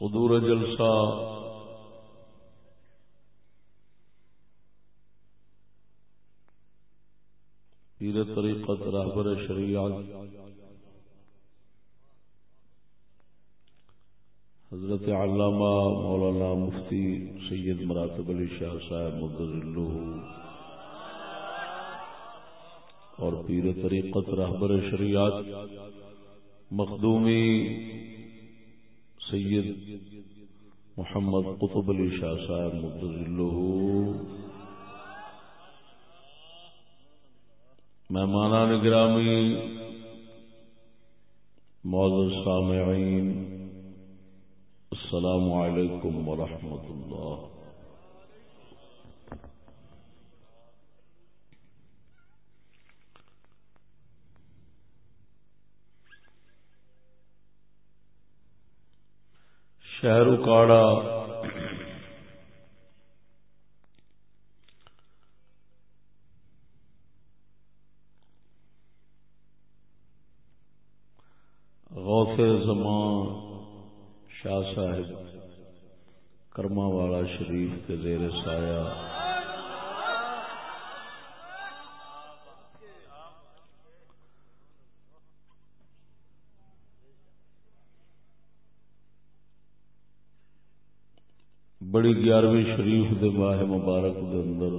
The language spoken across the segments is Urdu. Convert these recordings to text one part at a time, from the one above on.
صدور جلسہ۔ پیر طریقت رہبر شریعت حضرت علامہ مولانا مفتی سید مراتب علی شاہ صاحب مدر اور پیر طریقت رہبر شریعت مخدومی سید محمد قطب علی شاہ صاحب مدر مہمانان گرامی معذر سامعین، السلام علیکم ورحمۃ اللہ۔ شہر اکاڑا۔ غوث زمان شاہ صاحب کرما والا شریف کے زیر سایہ۔ بڑی گیارہویں شریف دے ماہ مبارک دے اندر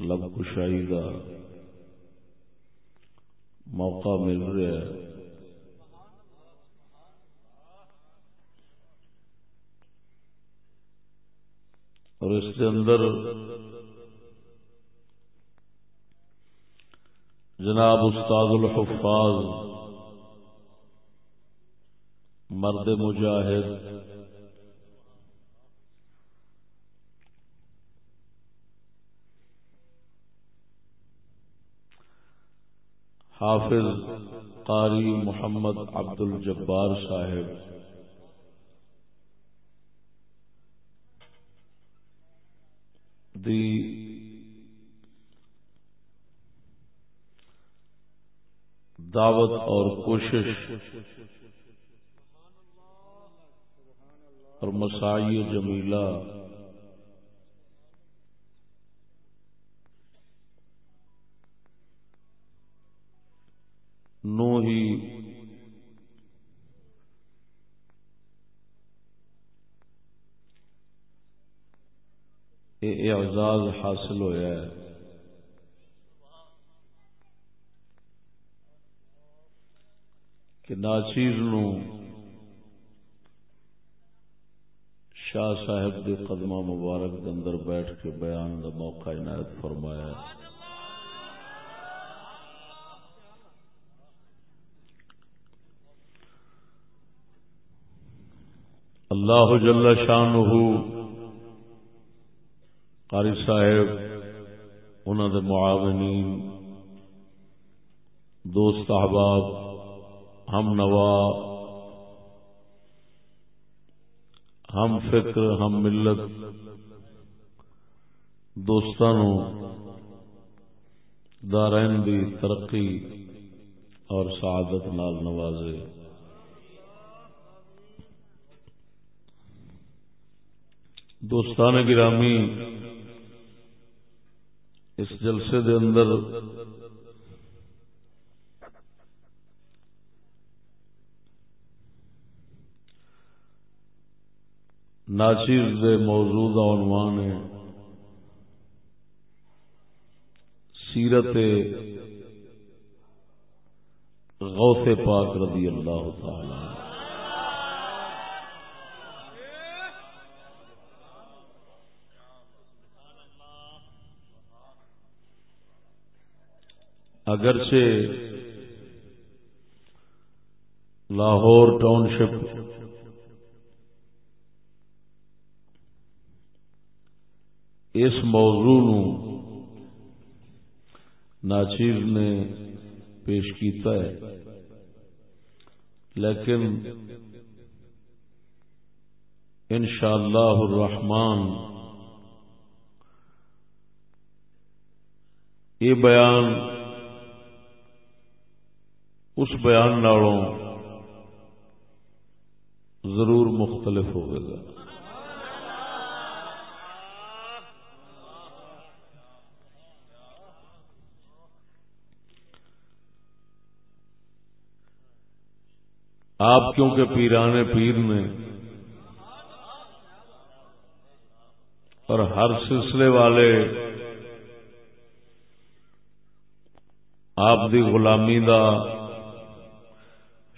لب کشائی کا موقع مل رہا ہے۔ اور اس کے اندر جناب استاد الحفاظ مرد مجاہد۔ حافظ قاری محمد عبد الجبار صاحب۔ دی دعوت اور کوشش اور مسائی جمیلہ۔ نو ہی۔ اعزاز حاصل ہوا ہے۔ کہ ناچیز نو شاہ صاحب کے قدمہ مبارک کے اندر بیٹھ کے بیان کا موقع عنایت فرمایا اللہ جل شان قاری صاحب انہوں دے معاونین، دوست احباب، ہم نوا ہم فکر، ہم ملت دوستان دارائن دی ترقی اور سعادت نال نوازے۔ دوستان گرامی، اس جلسے دے اندر ناچیز دے موجود عنوان ہے سیرت غوث پاک رضی اللہ تعالی اگرچہ لاہور ٹاؤن شپ اس موضوع نو ناچیر نے پیش کیتا ہے۔ لیکن ان شاء اللہ یہ بیان اس بیان نالوں ضرور مختلف ہوگا آپ کیونکہ پیرانے پیر نے اور ہر سلسلے والے آپ دی غلامی دا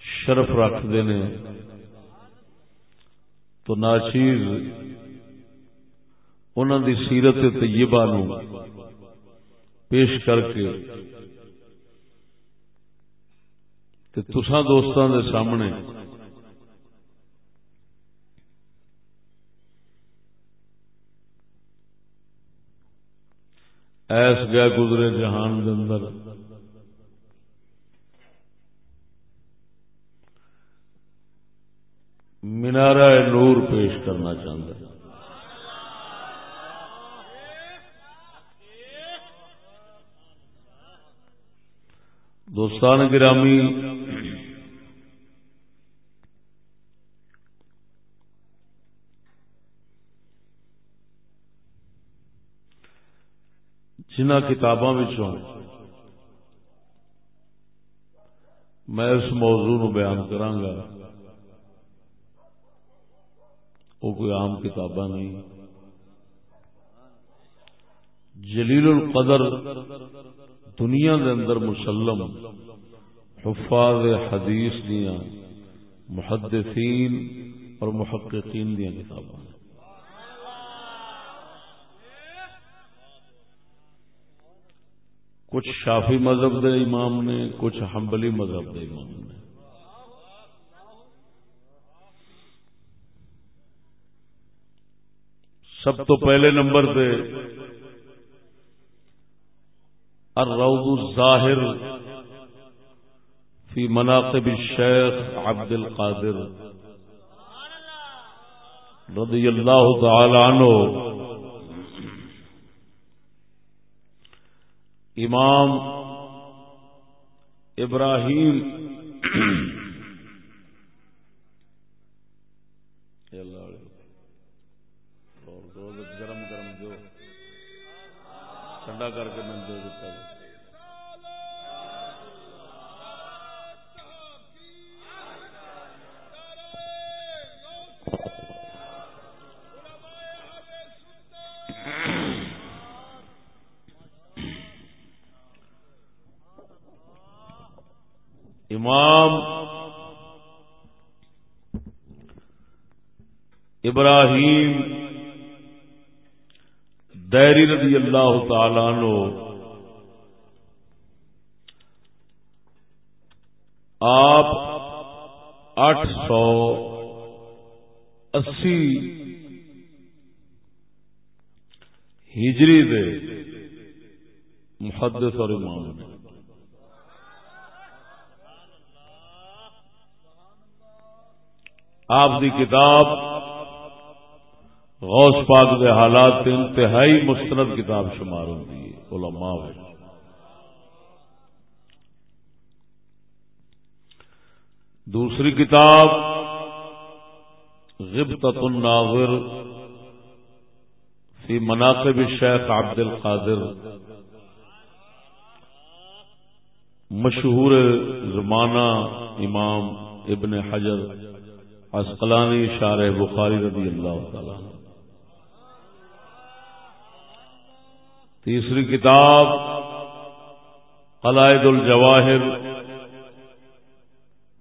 شرف رکھتے ہیں، تو ناچیز انہوں دی سیرت طیبہ نو پیش کر کے تسا دوستان دے سامنے۔ ایس گیا گزرے جہان دے اندر۔ مینارا نور پیش کرنا چاہتا دوستان گرامی، جنہ کتاباں میں اس موضوع نو بیان کرانگا وہ کوئی عام کتاباں نہیں۔ جلیل القدر دنیا دے اندر مسلم حفاظ حدیث دیا محدثین اور محققین دیا کتاباں۔ کچھ شافی مذہب دے امام نے، کچھ حنبلی مذہب دے امام نے۔ سب تو پہلے نمبر پہ الروض الظاہر فی مناقب الشیخ عبد القادر رضی اللہ تعالی عنہ. امام ابراہیم گرم گرم جو ٹھنڈا کر کے امام ابراہیم دیری رضی اللہ تعالی نو آپ آٹھ سو اسی ہجری دے محدث اور امام نے آپ دی کتاب غوث پاک دے حالات انتہائی مستند کتاب شمار ہوتی ہے، علماء دوسری کتاب غبطت الناظر فی مناقب الشیخ عبد القادر مشہور زمانہ امام ابن حجر۔ اسقلانی شار بخاری رضی اللہ تعالی تیسری کتاب قلائد الجواہر۔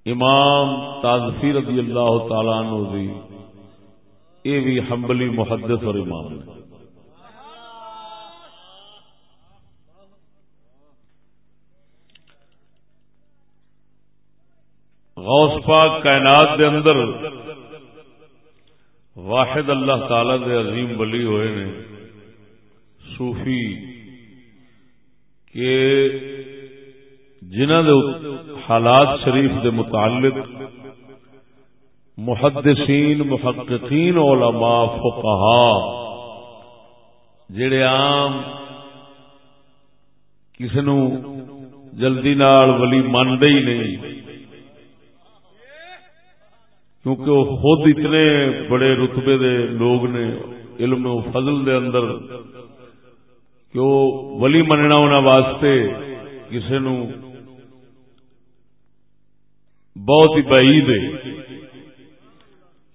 امام تازفی رضی اللہ تعالی عنہ یہ بھی حنبلی محدث اور امام ہے۔ غوث پاک کائنات دے اندر واحد اللہ تعالی دے عظیم ولی ہوئے نے، صوفی، کہ جنہ دے حالات شریف دے متعلق محدثین، محققین، علماء، فقہا جڑے عام کسی نو جلدی نال ولی مانتے ہی نہیں۔ کیونکہ وہ خود اتنے بڑے رتبے دے لوگ نے علم و فضل دے اندر کہ وہ ولی مننا ہونا واسطے کسی نو بہت ہی بعید ہے۔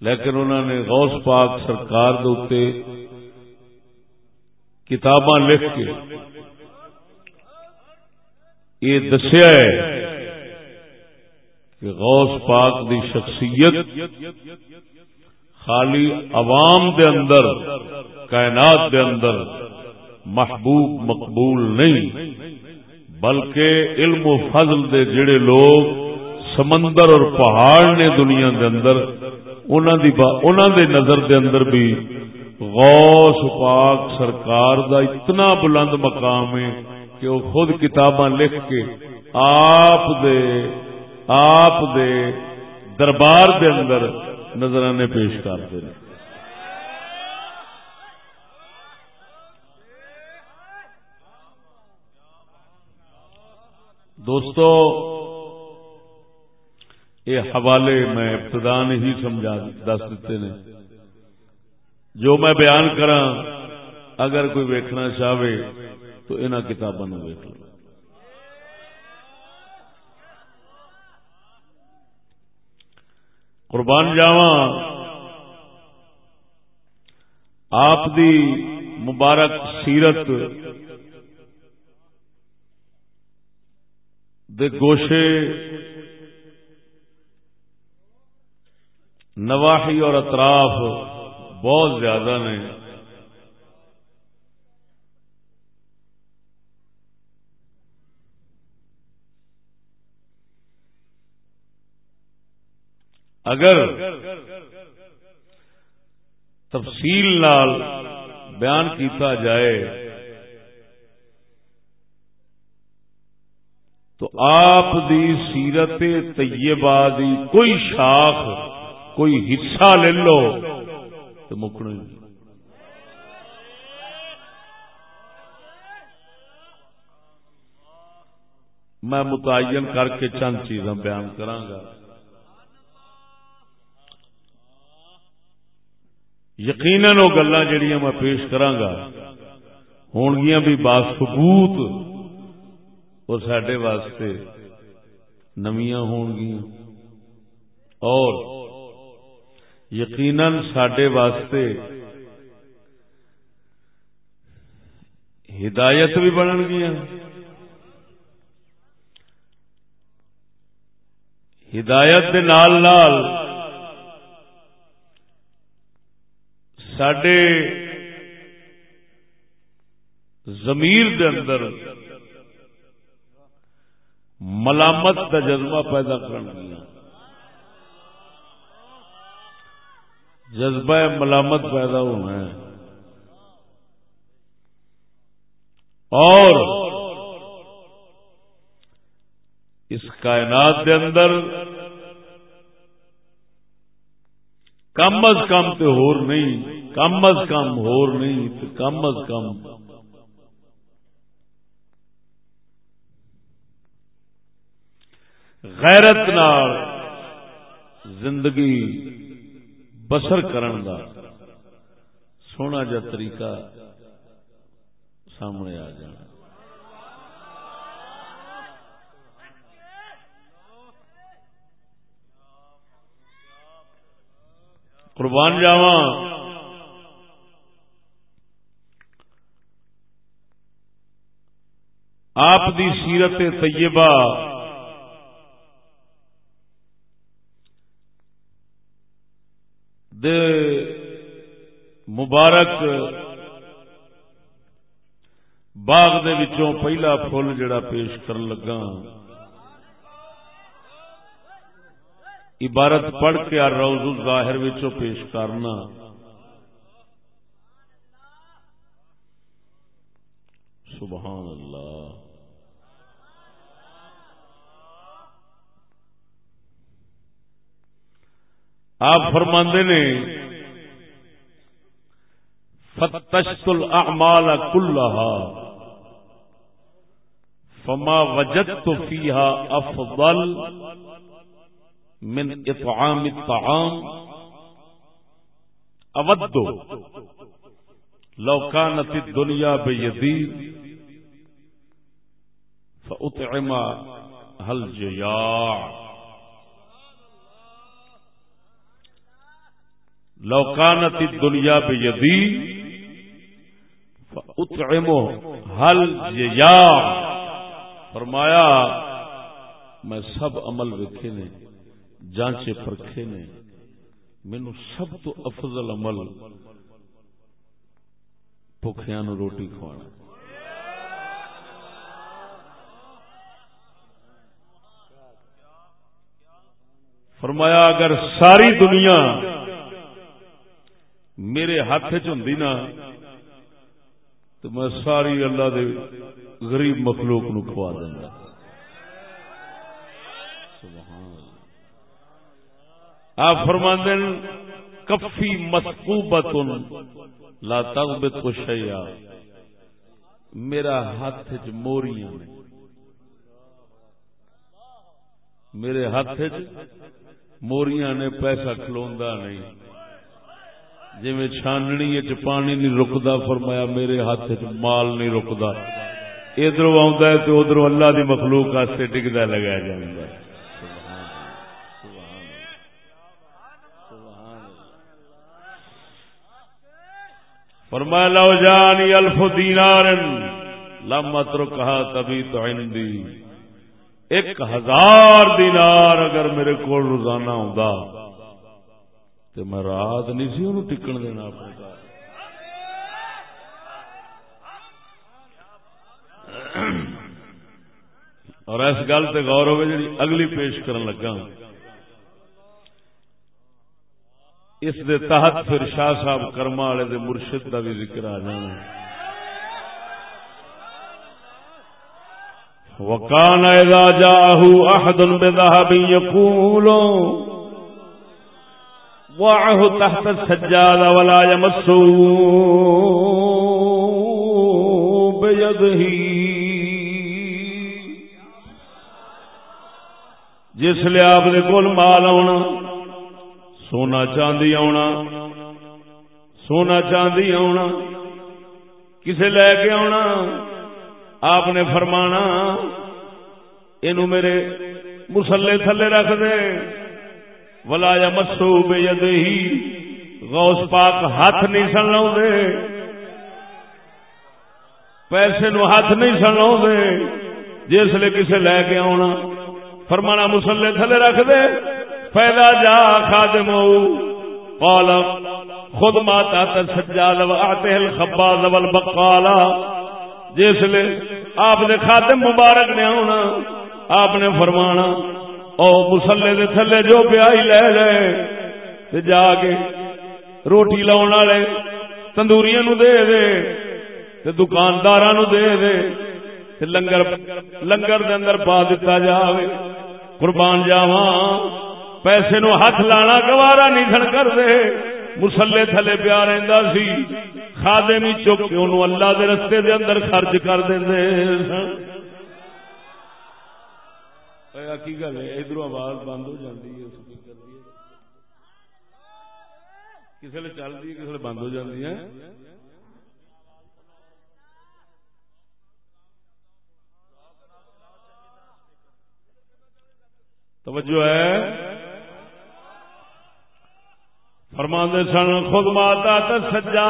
لیکن انہوں نے غوث پاک سرکار دے کتاباں لکھ کے یہ دسیا ہے کہ غوث پاک دی شخصیت خالی عوام دے اندر، کائنات دے اندر محبوب، مقبول نہیں، بلکہ علم و فضل دے جڑے لوگ سمندر اور پہاڑ نے دنیا دے اندر انہوں دے نظر دے اندر بھی غوث پاک سرکار دا اتنا بلند مقام ہے کہ وہ خود کتاباں لکھ کے آپ دے آپ دے دربار دے اندر نظرانے پیش کرتے ہیں۔ دوستو، یہ حوالے میں ابتدان ہی سمجھا دس دیتے ہیں۔ جو میں بیان کرا اگر کوئی ویکھنا چاہے تو انہوں کتابوں ویک لو۔ قربان جاواں۔ آپ دی مبارک سیرت دے گوشے نواحی اور اطراف بہت زیادہ نے۔ اگر تفصیل نال بیان کیتا جائے تو آپ دی سیرت طیبہ دی کوئی شاخ، کوئی حصہ لے لو تو مکنے میں متعین کر کے چند چیزاں بیان کرانگا یقیناً وہ گلا جہیا میں پیش کرانگا، ہونگیاں بھی باسبوت اور سڈے واسطے نمیاں ہونگیاں۔ اور یقیناً سڈے واسطے ہدایت بھی بنن گیا ہدایت دے نال نال سڈے زمیر دے اندر ملامت کا جذبہ پیدا کر جذبہ ملامت پیدا ہونا ہے۔ اور اس کائنات دے اندر کم از کم تو ہور نہیں۔ کم از کم، ہور نہیں، تو کم از کم۔ غیرت نال زندگی بسر کرن دا سونا جا طریقہ سامنے آ جانا۔ قربان جاوا آپ دی سیرت طیبہ۔ دے مبارک باغ دے وچوں پہلا فل جڑا پیش کر لگا۔ عبارت پڑھ کے روز ظاہر وچوں پیش کرنا۔ سبحان اللہ۔ آپ فرماندے نے فتشت الاعمال كلها فما وجدت فيها افضل من اطعام الطعام اود لو كانت الدنيا بيدي فاطعم هل جياع لوکانت دنیا بے یدی حل یا فرمایا، میں سب عمل ویکھے نے، جانچے پرکھے نے، مینو سب تو افضل عمل بخیا نو روٹی کھوانا۔ فرمایا، اگر ساری دنیا میرے ہاتھ چی نا، تو میں ساری اللہ دے غریب مخلوق نو کھوا دینا آپ فرما دین کفی مسکوبت لا تغبت کو شیا میرا ہاتھ چ موریاں میرے ہاتھ چ موریاں نے، پیسہ کھلوندا نہیں۔ جی چھاننی چ پانی نہیں رکتا فرمایا میرے ہاتھ چ مال نہیں رکتا ادھر آ تو ادھر اللہ دی مخلوق واسطے ٹکتا لگایا جائے فرمایا، لو جانی الف دینار لم اتر کہا تبھی تو عندی۔ ایک ہزار دینار اگر میرے کو روزانہ ہوں تو میں رات نہیں سی انہوں ٹکن دینا اپنے گھر۔ اور اس گل سے غور ہوگی جی اگلی پیش کرن لگا۔ اس دے تحت پھر شاہ صاحب کرما والے دے مرشد کا بھی ذکر آ جانا۔ وکان اذا جاءه احد بذهب يقول وعه تحت السجادة ولا يمسه بيده. جس لیے آپ نے کول مال آنا سونا چاندی آنا سونا چاندی آنا کسے لے کے آنا آپ نے فرمانا یہ میرے مسلے تھلے رکھ دے۔ ولا یا مسو بے ہی غوث پاک ہاتھ نہیں سن لو دے پیسے نو ہاتھ نہیں سن لو دے جس لے کسے لے کے آنا فرمانا مسلے تھلے رکھ دے۔ پیدا جا خادم قال خود ماتا تسجا لو آتے الخبا لول بقالا جس لے آپ نے خادم مبارک نے آنا آپ نے فرمانا او مسلے دے تھلے جو پیائی لے لے تے جا کے روٹی لاؤن والے تندوریاں نو دے دے، تے دکانداراں نو دے دے، تے لنگر لنگر دے اندر پا دتا جاوے، قربان جاواں، پیسے نو ہاتھ لانا گوارا نہیں سن کر دے مسلے تھلے پیا رہندا سی خادم ہی چک کے اونوں اللہ دے رستے دے اندر خرچ کر دیندے کی گل ہے ادھر آواز بند ہو جاتی ہے کسی نے چل رہی ہے کسی بند ہو جاتی ہے توجہ ہے فرماندے سن خود ماتا تو سجا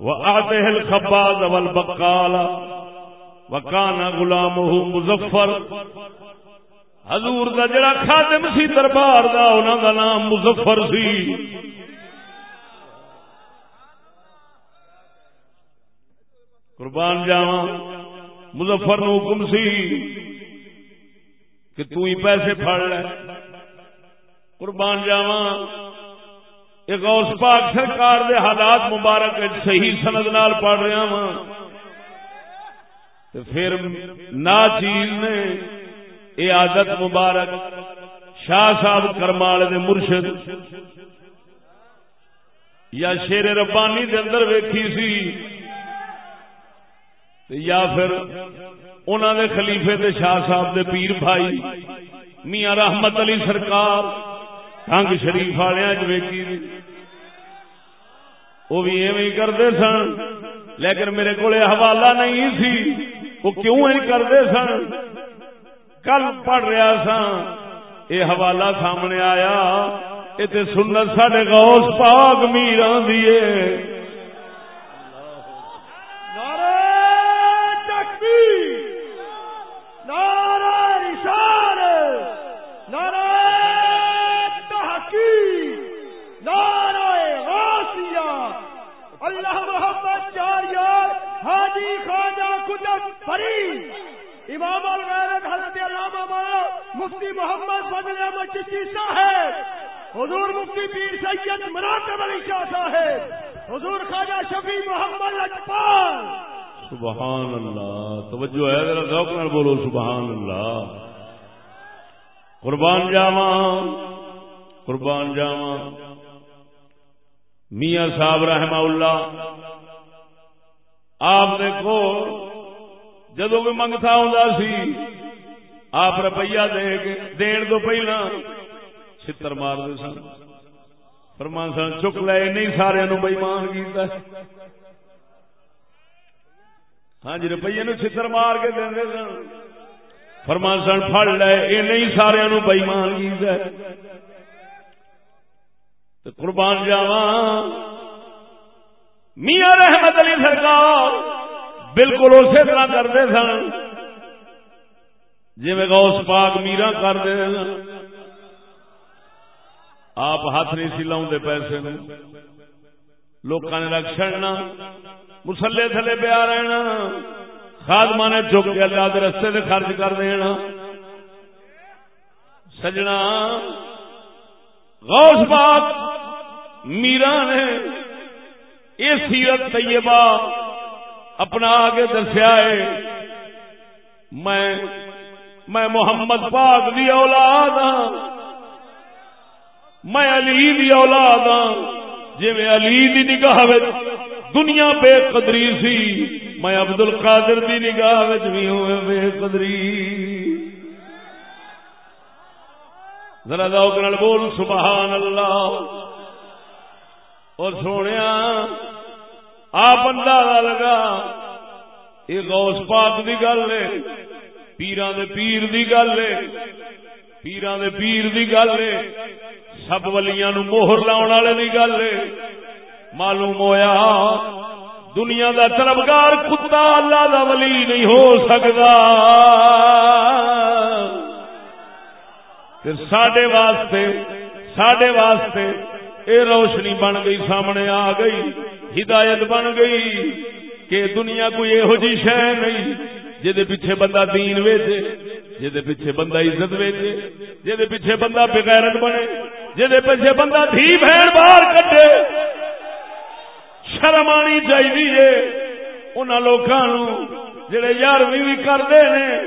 وہ آتے وکانا غلام مظفر۔ حضور دا جڑا خادم سی دربار دا، انہاں دا نام مظفر سی۔ قربان جاواں، مظفر نو حکم سی کہ تو ہی پیسے پھڑ لے۔ قربان جاواں، ایک غوث پاک سرکار دے حالات مبارک صحیح سند نال پڑھ رہا ہاں پھر نا چیز نے یہ عادت مبارک شاہ صاحب کرمال دے مرشد یا شیر ربانی دے اندر ویکھی سی یا پھر انہوں دے خلیفے دے شاہ صاحب دے پیر بھائی میاں رحمت علی سرکار کنگ شریف والے ویکھی وہ بھی ایویں کرتے سن لیکن میرے کو حوالہ نہیں سی۔ وہ کیوں کرتے سن؟ کل پڑھ رہا سا یہ حوالہ سامنے آیا۔ یہ سنت سڈے گوس پاک میرا دیے اللہ چار یار حاجی خواجہ کتب فرید، امام الغیرت حضرت علامہ مولانا مفتی محمد فضل احمد چشتی صاحب، حضور مفتی پیر سید مراتب علی شاہ صاحب، حضور خواجہ شفیع محمد اجپال۔ سبحان اللہ، توجہ ہے ذرا ذوق نال بولو، سبحان اللہ۔ قربان جاواں قربان جاواں۔ میاں صاحب رحمہ اللہ آپ دیکھو، جدو بھی منگتا ہوں سی، آپ روپیہ دے کے دین تو پہلا چھتر مار دے سن۔ فرمان سن، چک لے نہیں سارے نو بےمان کیتا ہاں جی روپیے نو چھتر مار کے دیں سن۔ فرمان سن پڑ لے یہ نہیں سارے نو بےمان کیتا قربان جاوا میاں رحمت علی سرکار بالکل اسی طرح کرتے سن۔ جی غوث پاک میرا کرتے آپ ہاتھ نہیں سی لاؤں پیسے لوکاں نے رکھ چڑنا مسلے تھلے پیا رہنا۔ خادمہ نے چک کے اللہ کے رستے سے خرچ کر دینا۔ سجنا۔ غوث پاک میرا نے یہ سیرت طیبہ اپنا آگے دسیا ہے۔ میں میں محمد پاک دی اولاد ہاں۔ میں علی دی اولاد ہاں۔ جی میں علی دی نگاہ دنیا بے قدری سی، میں عبد القادر دی نگاہ بھی ہوں بے قدری۔ ذرا ذوق بول، سبحان اللہ۔ اور سونے آ بندہ لگا۔ یہ غوث پاک دی گل ہے پیران دے پیر دی گل ہے پیران دے پیر دی گل ہے۔ سب ولیاں نو موہر لاؤن والے دی گل ہے۔ معلوم ہویا، دنیا دا طلبگار کتا اللہ دا ولی نہیں ہو سکتا۔ پھر ساڈے واسطے ساڈے واسطے اے روشنی بن گئی، سامنے آ گئی، ہدایت بن گئی کہ دنیا کوئی یہو جی شہ نہیں جہد پیچھے بندہ دین ویچے جہد پیچھے بندہ عزت ویچے جہد پیچھے بندہ بغیرت بنے جہد پیچھے بندہ دھی بہن باہر کٹے۔ شرم آنی چاہیے ان لوگوں جڑے یارویں بھی کرتے ہیں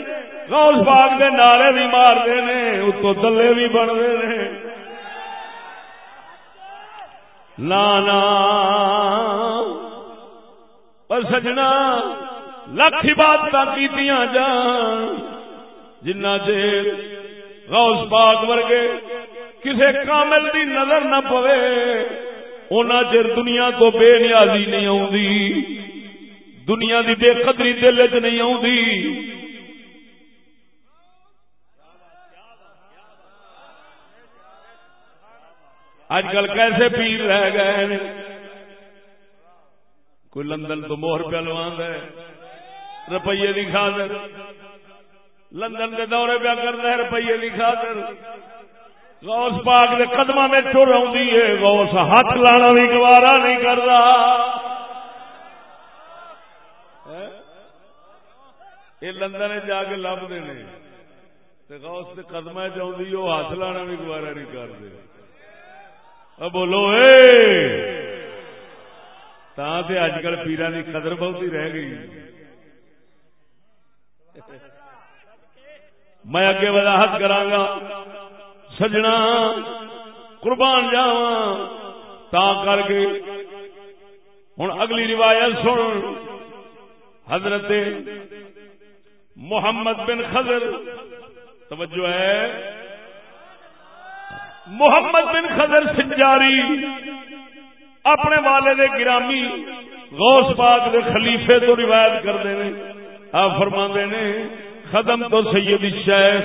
غوث پاک دے نعرے بھی مارتے ہیں اتو تلے بھی بنتے ہیں لانا پر سجنا لکھ عبادت کی جان جنا چیر غوث پاک ورگے کسے کامل دی نظر نہ پوے، اونا چر دنیا کو بے نیازی نہیں آؤں دنیا دی بے قدری دل چ نہیں آؤں اج کل کیسے پیر رہ گئے کوئی لندن تو موہر پہ لوگ روپیے کی خاطر۔ لندن کے دورے پہ کرتا ہے روپیے کی خاطر۔ غوث پاک کے قدم میں ٹر آئی ہے، غوث ہاتھ لانا بھی گوارا نہیں کرتا ہاں؟ یہ لندن جا کے لبتے ہیں غوث کے قدم چاہیے وہ ہاتھ لانا بھی گوارا نہیں کرتے بولو اج کل پیران کی قدر بہت رہ گئی۔ میں اگے وضاحت کرا سجنا، قربان جاوا تا کر کے ہوں اگلی روایت سن۔ حضرت محمد بن خضر، توجہ ہے۔ محمد بن خضر سنجاری، اپنے والے دے گرامی غوث پاک دے خلیفے تو روایت کرتے ہیں۔ ہاں، آپ فرما نے ختم تو سید الشیخ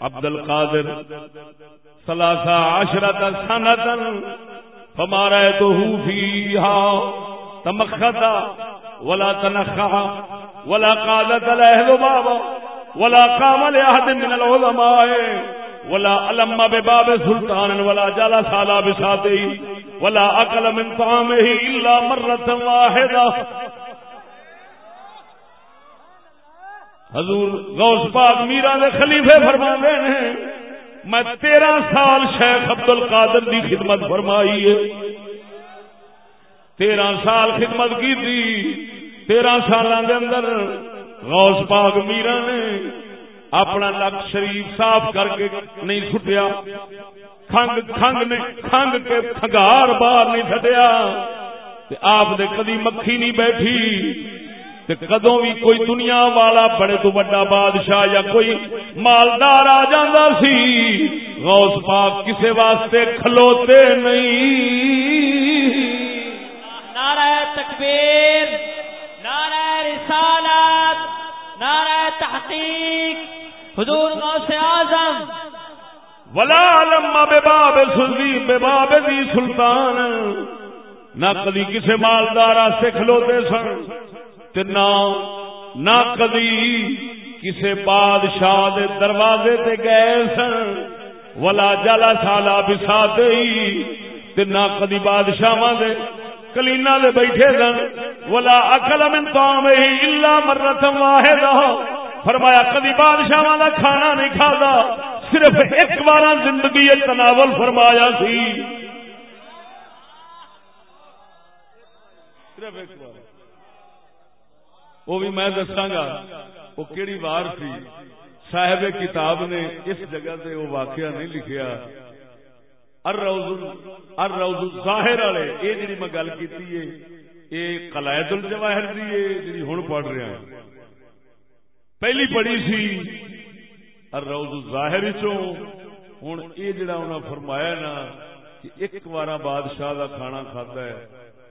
عبد القادر سلاسا عشرت سنتن فمارا تو فیہا تمختا ولا تنخا ولا قادت الاهل بابا ولا قام لاحد من العلماء۔ ولا علم بباب سلطان ولا جالا سالا بساتے ولا اکل من طعامه الا مرة واحدة حضور غوث پاک میرا دے خلیفے فرما نے میں تیرہ سال شیخ عبد القادر دی خدمت فرمائی ہے۔ تیرہ سال خدمت کی تھی تیرہ سال دے اندر غوث پاک میرا نے اپنا لک شریف صاف کر کے نہیں سٹیا۔ کھنگ کھنگ نے کھنگ کے کھگار باہر نہیں سٹیا۔ آپ دے کدی مکھی نہیں بیٹھی۔ کدو بھی کوئی دنیا والا بڑے تو بڑا بادشاہ یا کوئی مالدار آ جانا سی۔ غوث پاک کسے واسطے کھلوتے نہیں۔ نعرہ تکبیر، نعرہ رسالت۔ نعرہ تحقیق، حضور غوث اعظم۔ ولا لما بے باب سلطی بے باب دی سلطان۔ نہ کدی کسے مالدار سے کھلوتے سن، تے نہ نہ کدی کسے بادشاہ دے دروازے تے گئے سن۔ ولا جالا سالا بساتے ہی تے نہ کدی بادشاہ دے کلینا دے بیٹھے سن. ولا اکل من طعام الا مرۃ واحدہ فرمایا کدی بادشاہ کا کھانا نہیں کھا صرف ایک بار زندگی تناول فرمایا سی. صرف ایک بار. وہ بھی میں دساگا وہ کہڑی بار سی؟ صاحب کتاب نے اس جگہ سے وہ واقعہ نہیں لکھیا۔ ار روز ظاہر والے، یہ جی میں گل کی یہ قلائد الجواہر دی جی ہوں پڑھ رہا ہوں پہلی پڑی سی روز ظاہر چو ہوں یہ جڑا انہیں فرمایا نا کہ ایک بار بادشاہ کا کھانا کھاتا ہے،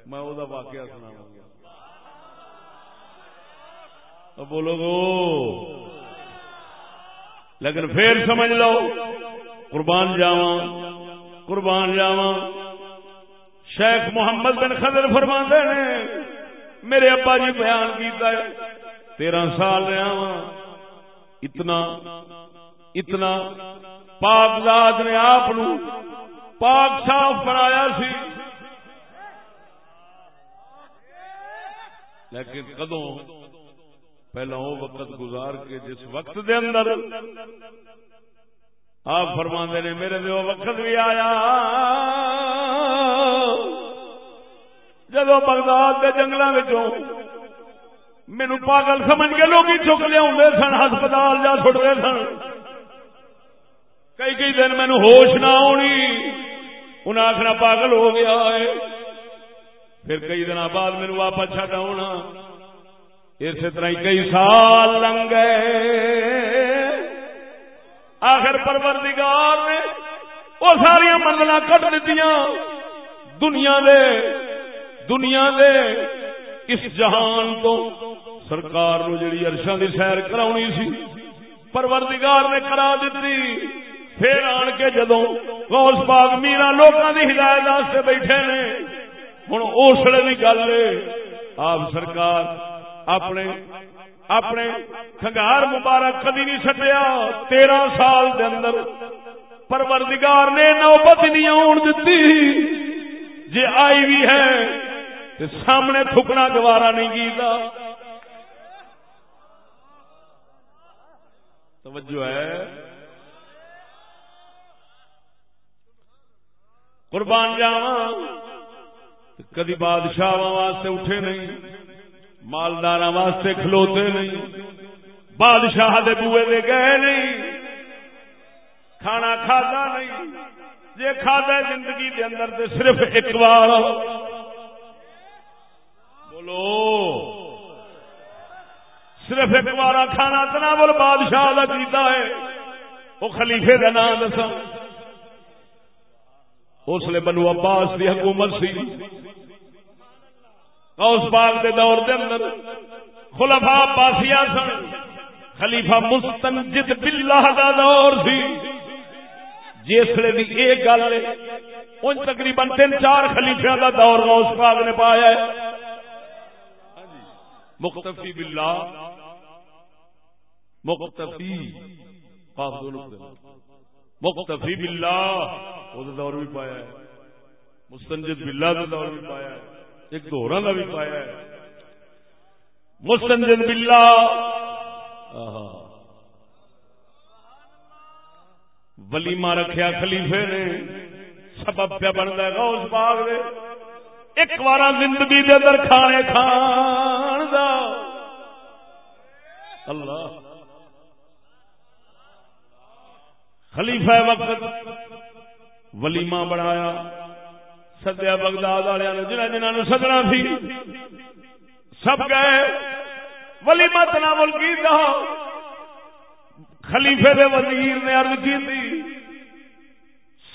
میں وہ واقعہ سنا گا۔ بولو گو۔ لیکن پھر سمجھ لو، قربان جاوا قربان جاوا شیخ محمد بن خضر فرما نے، میرے ابا جی بیان کیتا ہے، تیرہ سال رہا وا اتنا اتنا پاک ذات نے آپ پاک صاف بنایا سی۔ لیکن کدو پہلا وہ وقت گزار کے جس وقت دے اندر آپ فرما نے، میرے وہ وقت بھی آیا۔ جدو بغداد کے جنگلوں مینو پاگل سمجھ کے لوگ چک لیا سن، ہسپتال جا سٹتے سن۔ کئی کئی دن مینو ہوش نہ آنی انہیں آخنا پاگل ہو گیا ہے۔ پھر کئی دن بعد میرے واپس چڈ آنا اسی طرح کئی سال لنگ گئے۔ آخر پروردگار نے وہ سارا منزل کٹ دیتی دنیا دے دنیا دے، اس جہان تو سرکار نو جڑی ارشاں دی سیر کرانی سی، پروردگار نے کرا دیتی پھر آن کے جدو غوث پاک میرا لوگوں کی ہدایت واسطے بیٹھے نے۔ ہوں اسلے کی گل ہے، آپ سرکار اپنے اپنے کنگار مبارک کدی نہیں سٹیا، تیرہ سال دے اندر۔ پروردگار نے نوبت نہیں آن دیتی جی آئی بھی ہے تو سامنے تھکنا گوارا نہیں کیتا توجہ ہے۔ قربان جاوا کدی بادشاہ واسطے اٹھے نہیں۔ مالدار واسطے کھلوتے نہیں۔ بادشاہ دے بوئے دے گئے نہیں۔ کھانا کھادا نہیں۔ جے کھادا زندگی دے اندر تے صرف ایک بار بولو۔ صرف ایک بار کھانا تناول بادشاہ کا کیتا ہے۔ وہ خلیفے کا نام دسا اس لیے بنو عباس کی حکومت سی۔ اس باغ کے دور کے اندر خلفا پاسیا سن، خلیفہ مستنجد باللہ دا دور سی۔ جسے بھی یہ گل ہے ان تقریباً تین چار خلیفیا کا دور اس باغ نے پایا ہے۔ مختفی باللہ مختفی مختفی باللہ، وہ دور بھی پایا ہے۔ مستنجد بلا کا دور بھی پایا ہے۔ ایک دوہرا کا بھی پایا ہے۔ مستنجد بلا ولیما رکھیا خلیفے نے۔ سبب پہ بنتا ہے اس باغ دے۔ ایک بار زندگی دے اندر کھانے کھان دا۔ اللہ۔ خلیفہ وقت ولیما بنایا۔ سدیا بغداد والے جنہ جنہوں سدنا سی۔ سب گئے۔ ولیما تناول کی خلیفے دے وزیر نے ارد کی تھی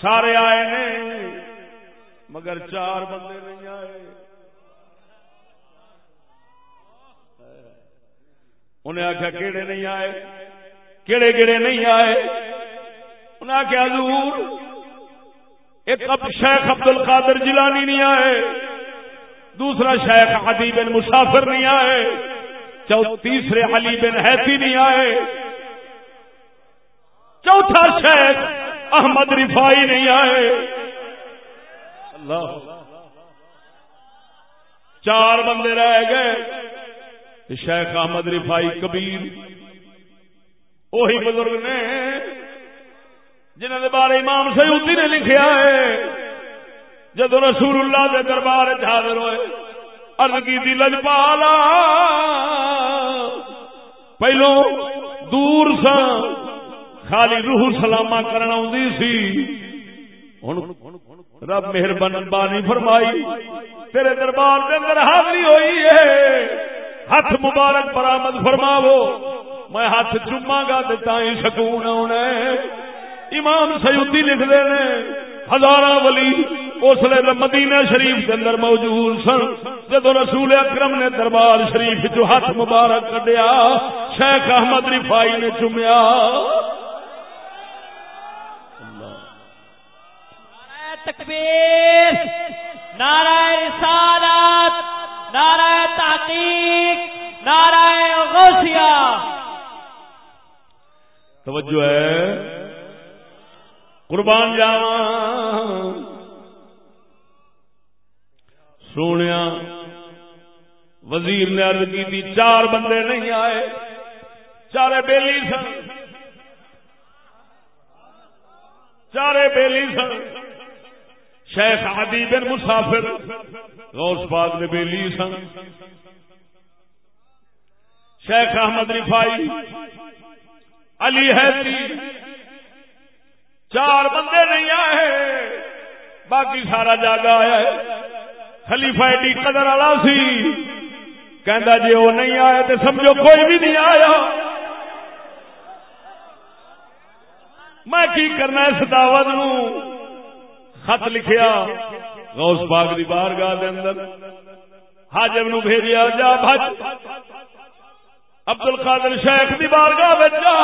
سارے آئے نے، مگر چار بندے نہیں آئے۔ انہیں آخیا کہڑے نہیں آئے؟ کہڑے کہڑے نہیں آئے؟ انہیں آخیا ضرور ایک اب شیخ عبد القادر جیلانی نہیں آئے، دوسرا شیخ عدی بن مسافر نہیں آئے تیسرے علی بن حیثی نہیں آئے۔ چوتھا شیخ احمد رفائی نہیں آئے۔ اللہ۔ چار بندے رہ گئے، شیخ احمد رفائی کبیر وہی بزرگ نے جنہوں نے بارے امام سیوتی نے لکھیا ہے جدو رسول اللہ کے دربار حاضر ہوئے ارد کی لجپالا پہلو دور سا خالی روح سلامہ کرنا سی۔ رب مہربان بانی فرمائی، تیرے دربار کے اندر حاضری ہوئی ہے، ہاتھ مبارک برامد فرماو میں ہاتھ چوما گا تو سکون آنا امام سیدی لکھتے ہیں۔ ہزار ولی اس لیے مدینہ شریف کے اندر موجود سن۔ جب رسول اکرم نے دربار شریف جو ہاتھ مبارک کڈیا شیخ احمد رفائی نے چومیا۔ تکبیر نعرہ رسالت نعرہ تحقیق نعرہ غوثیہ۔ توجہ ہے۔ قربان جاوا سونے وزیر نے ارد کی تھی، چار بندے نہیں آئے، چارے بیلی سن۔ چارے بیلی سن۔ شیخ عدی بن مسافر، غوث پاک نے بیلی سن۔ شیخ احمد رفائی، علی ہے چار بندے نہیں آئے۔ باقی سارا جاگا آیا ہے۔ خلیفہ ایڈی قدر والا سی۔ کہندا جی وہ نہیں آیا تو سمجھو کوئی بھی نہیں آیا۔ میں کی کرنا اس دعوت نو؟ خط لکھیا۔ غوث پاک دی بارگاہ دے اندر۔ حاجب نو بھیجیا جا بھج۔ عبد القادر شیخ دی بارگاہ وچ جا۔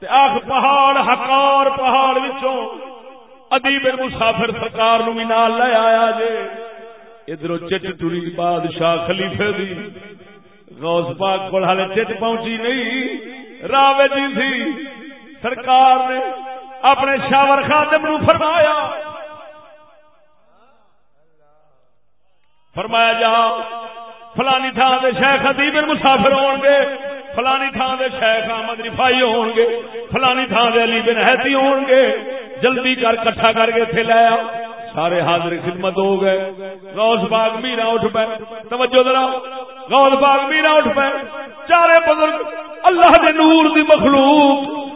تے آخ پہاڑ، حقار پہاڑ وچوں ادیب مسافر سرکار نو بھی نال لے آیا جے۔ ادھر چٹ ٹری بادشاہ خلیفے دی۔ غوث پاک کو ہالے چٹ پہنچی نہیں راوے جی تھی۔ سرکار نے اپنے شاور خادم نو فرمایا۔ فرمایا جا فلانی تھان دے شیخ ادیب مسافر ہون گے۔ فلانی تھان دے شیخ احمد رفائی ہون گے، فلانی تھان دے علی بن حیتی ہون گے۔ جلدی کر، کٹھا کر کے تھے لایا سارے حاضر خدمت ہو گئے۔ غوث باغ میرا اٹھ پہ توجہ ذرا۔ غوث باغ میرا اٹھ پہ چارے بزرگ، اللہ دے نور دی مخلوق۔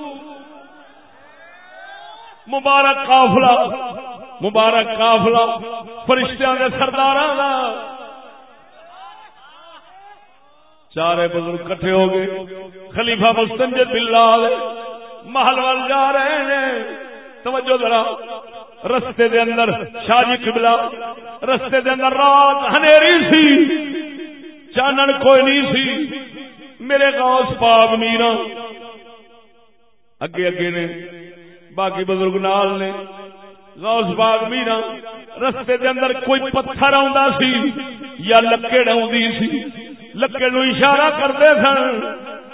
مبارک قافلہ مبارک قافلہ، فرشتیاں دے سرداراں دا۔ چارے بزرگ کٹھے ہو گئے۔ خلیفہ مستنجد باللہ محل وال جا رہے ہیں۔ توجہ ذرا۔ رستے دے اندر شاہ جی قبلہ، رستے دے اندر رات ہنیری سی۔ چانن کوئی نہیں سی۔ میرے غوث پاک میرا۔ اگے اگے نے باقی بزرگ نال نے غوث پاک میرا۔ رستے دے اندر کوئی پتھر آندا سی یا لکڑ آندی سی۔ لکڑ نو اشارہ کرتے سن۔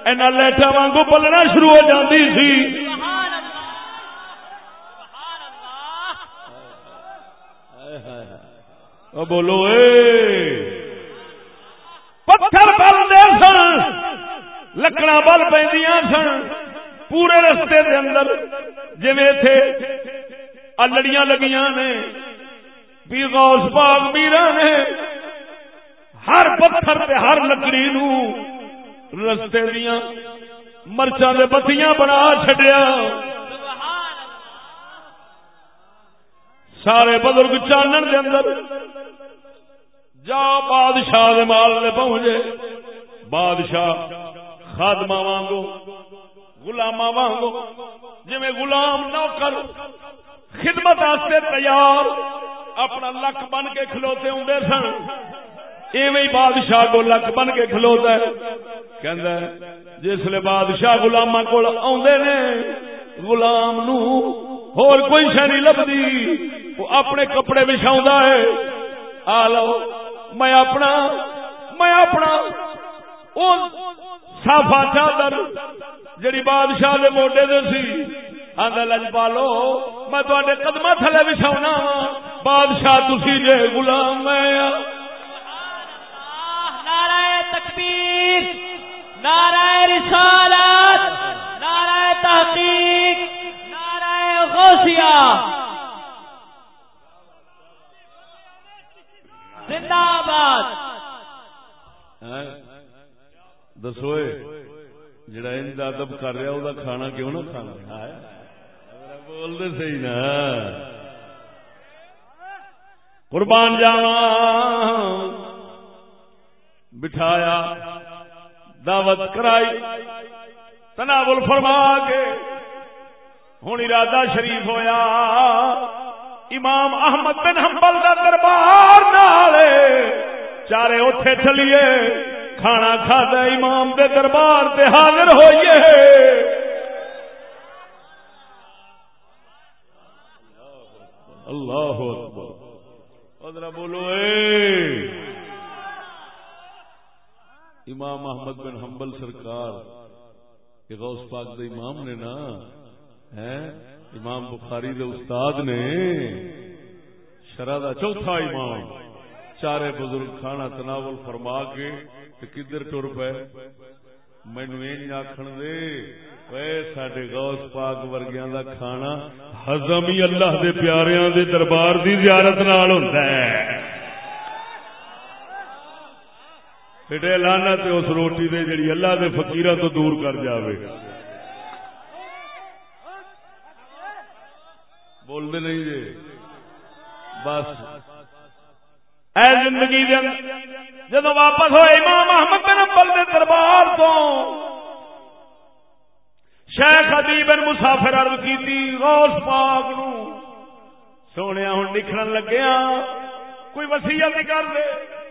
اینا لیٹا وانگو پلنا شروع ہو جاندی سی۔ بولو، اے۔ پتھر بل دے سن لکڑا بل پہ سن۔ پورے رستے دے اندر جی تھے الڑیاں لگیاں نے، بھی غوث پاک میرا نے ہر پتھر تے ہر لکڑی نو رستے دیا مرچا دے بتیاں بنا چڈیا سارے بزرگ چانن دے اندر جا بادشاہ دے مال دے پہنچے۔ بادشاہ خادما وانگو غلاما وانگو جی غلام نوکر خدمت آستے تیار، اپنا لک بن کے کھلوتے ہوں سن۔ ایویں بادشاہ کو لک بن کے کھلوتا ہے۔ کہندا ہے، جس بادشاہ غلاما کول اوندے نے، غلام نو ہور کوئی شے نہیں لبدی وہ اپنے کپڑے بچھاؤں ہے۔ آ لو، میں اپنا میں اپنا۔ سافا چادر جڑی بادشاہ دے موڈے دے سی آدھا لج پالو، میں تے قدم تھلے بچھاؤنا بادشاہ تسی جے غلام میں تکبیر نعرہ رسالت، نعرہ تحقیق، نعرہ غوثیہ۔ زندہ باد دسو جڑا ان ادب کر رہا وہ کھانا کیوں نہ کھانا؟ بولتے سی نا۔ قربان جاوا بٹھایا، دعوت کرائی، تناول فرما کے ہوں ارادہ شریف ہویا۔ امام احمد بن حنبل دا دربار نالے چارے اتے چلیے کھانا کھادا امام دے دربار تے حاضر ہوئیے۔ اللہ اکبر۔ بولو، اے امام احمد بن حنبل سرکار یہ غوث پاک دے امام نے نا امام بخاری دے استاد نے شرح دا چوتھا امام، چارے بزرگ کھانا تناول فرما کے کدھر ٹر پے؟ مینو یہ آخر دے سڈے غوث پاک ورگیاں دا کھانا ہزم ہی اللہ دے پیاریاں دے دربار دی زیارت نال ہوتا ہے۔ بیٹے لانا تے اس روٹی دے جڑی اللہ دے فقیرہ تو دور کر جاوے۔ بول دے نہیں جی۔ بس۔ اے زندگی دے جدو واپس ہوئے امام احمد بن امبل دے دربار تو شیخ ادیب بن مسافر عرض کی غوث پاک نو۔ سونے ہوں نکلن لگیا ہاں، کوئی وسیعت نہیں کر دے۔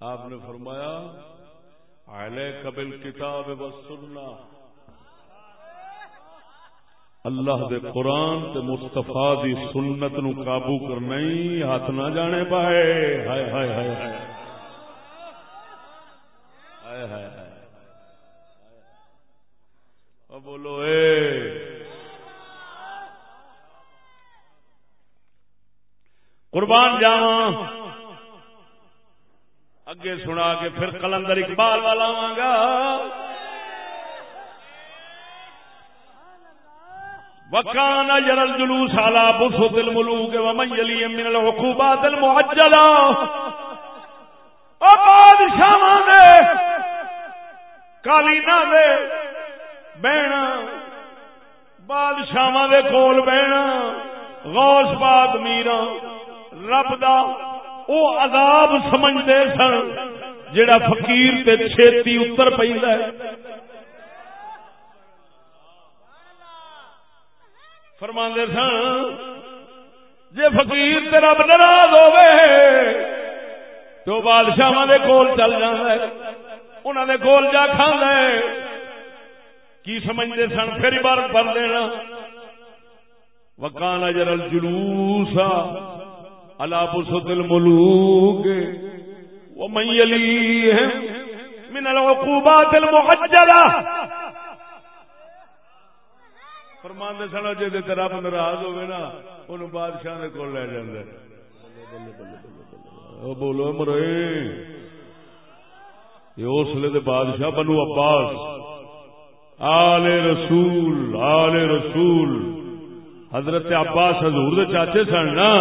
آپ نے فرمایا قبل کتاب و سننا اللہ دے قرآن تے مستفا دی سنت نو قابو کرنا ہی ہاتھ نہ جانے پائے۔ ہائے ہائے ہائے ہائے۔ ہائے ہائے بولو، اے۔ قربان جاواں۔ اگے سنا کے پھر کلندر اقبال والا گا۔ وکان جرل جلوس على بسط الملوك ومن يلي من العقوبات المعجلة بادشاہ دے کالینا دے بہنا بادشاہ دے کول بہنا غوث پاک میرا رب دا او عذاب سمجھتے سن جڑا فقیر تے چھتی اتر پہ فرما سن جی فقیر تے رب ناراض ہوے تو بادشاہ دے کول چل جانا انہوں دے کول جا کھانا کی سمجھتے سن؟ پھر عبارت پڑھ دینا۔ وکان اجر الجلوس على بسط الملوك ومن يليهم من العقوبات المحجلة فرماندے سن جی رب ناراض ہوئے نا ان بادشاہ نے کول لے جاندے۔ بولو مرے، یہ اس لے لیے بادشاہ بنو عباس۔ آل رسول آل رسول۔ حضرت عباس حضور دے چاچے سن نا۔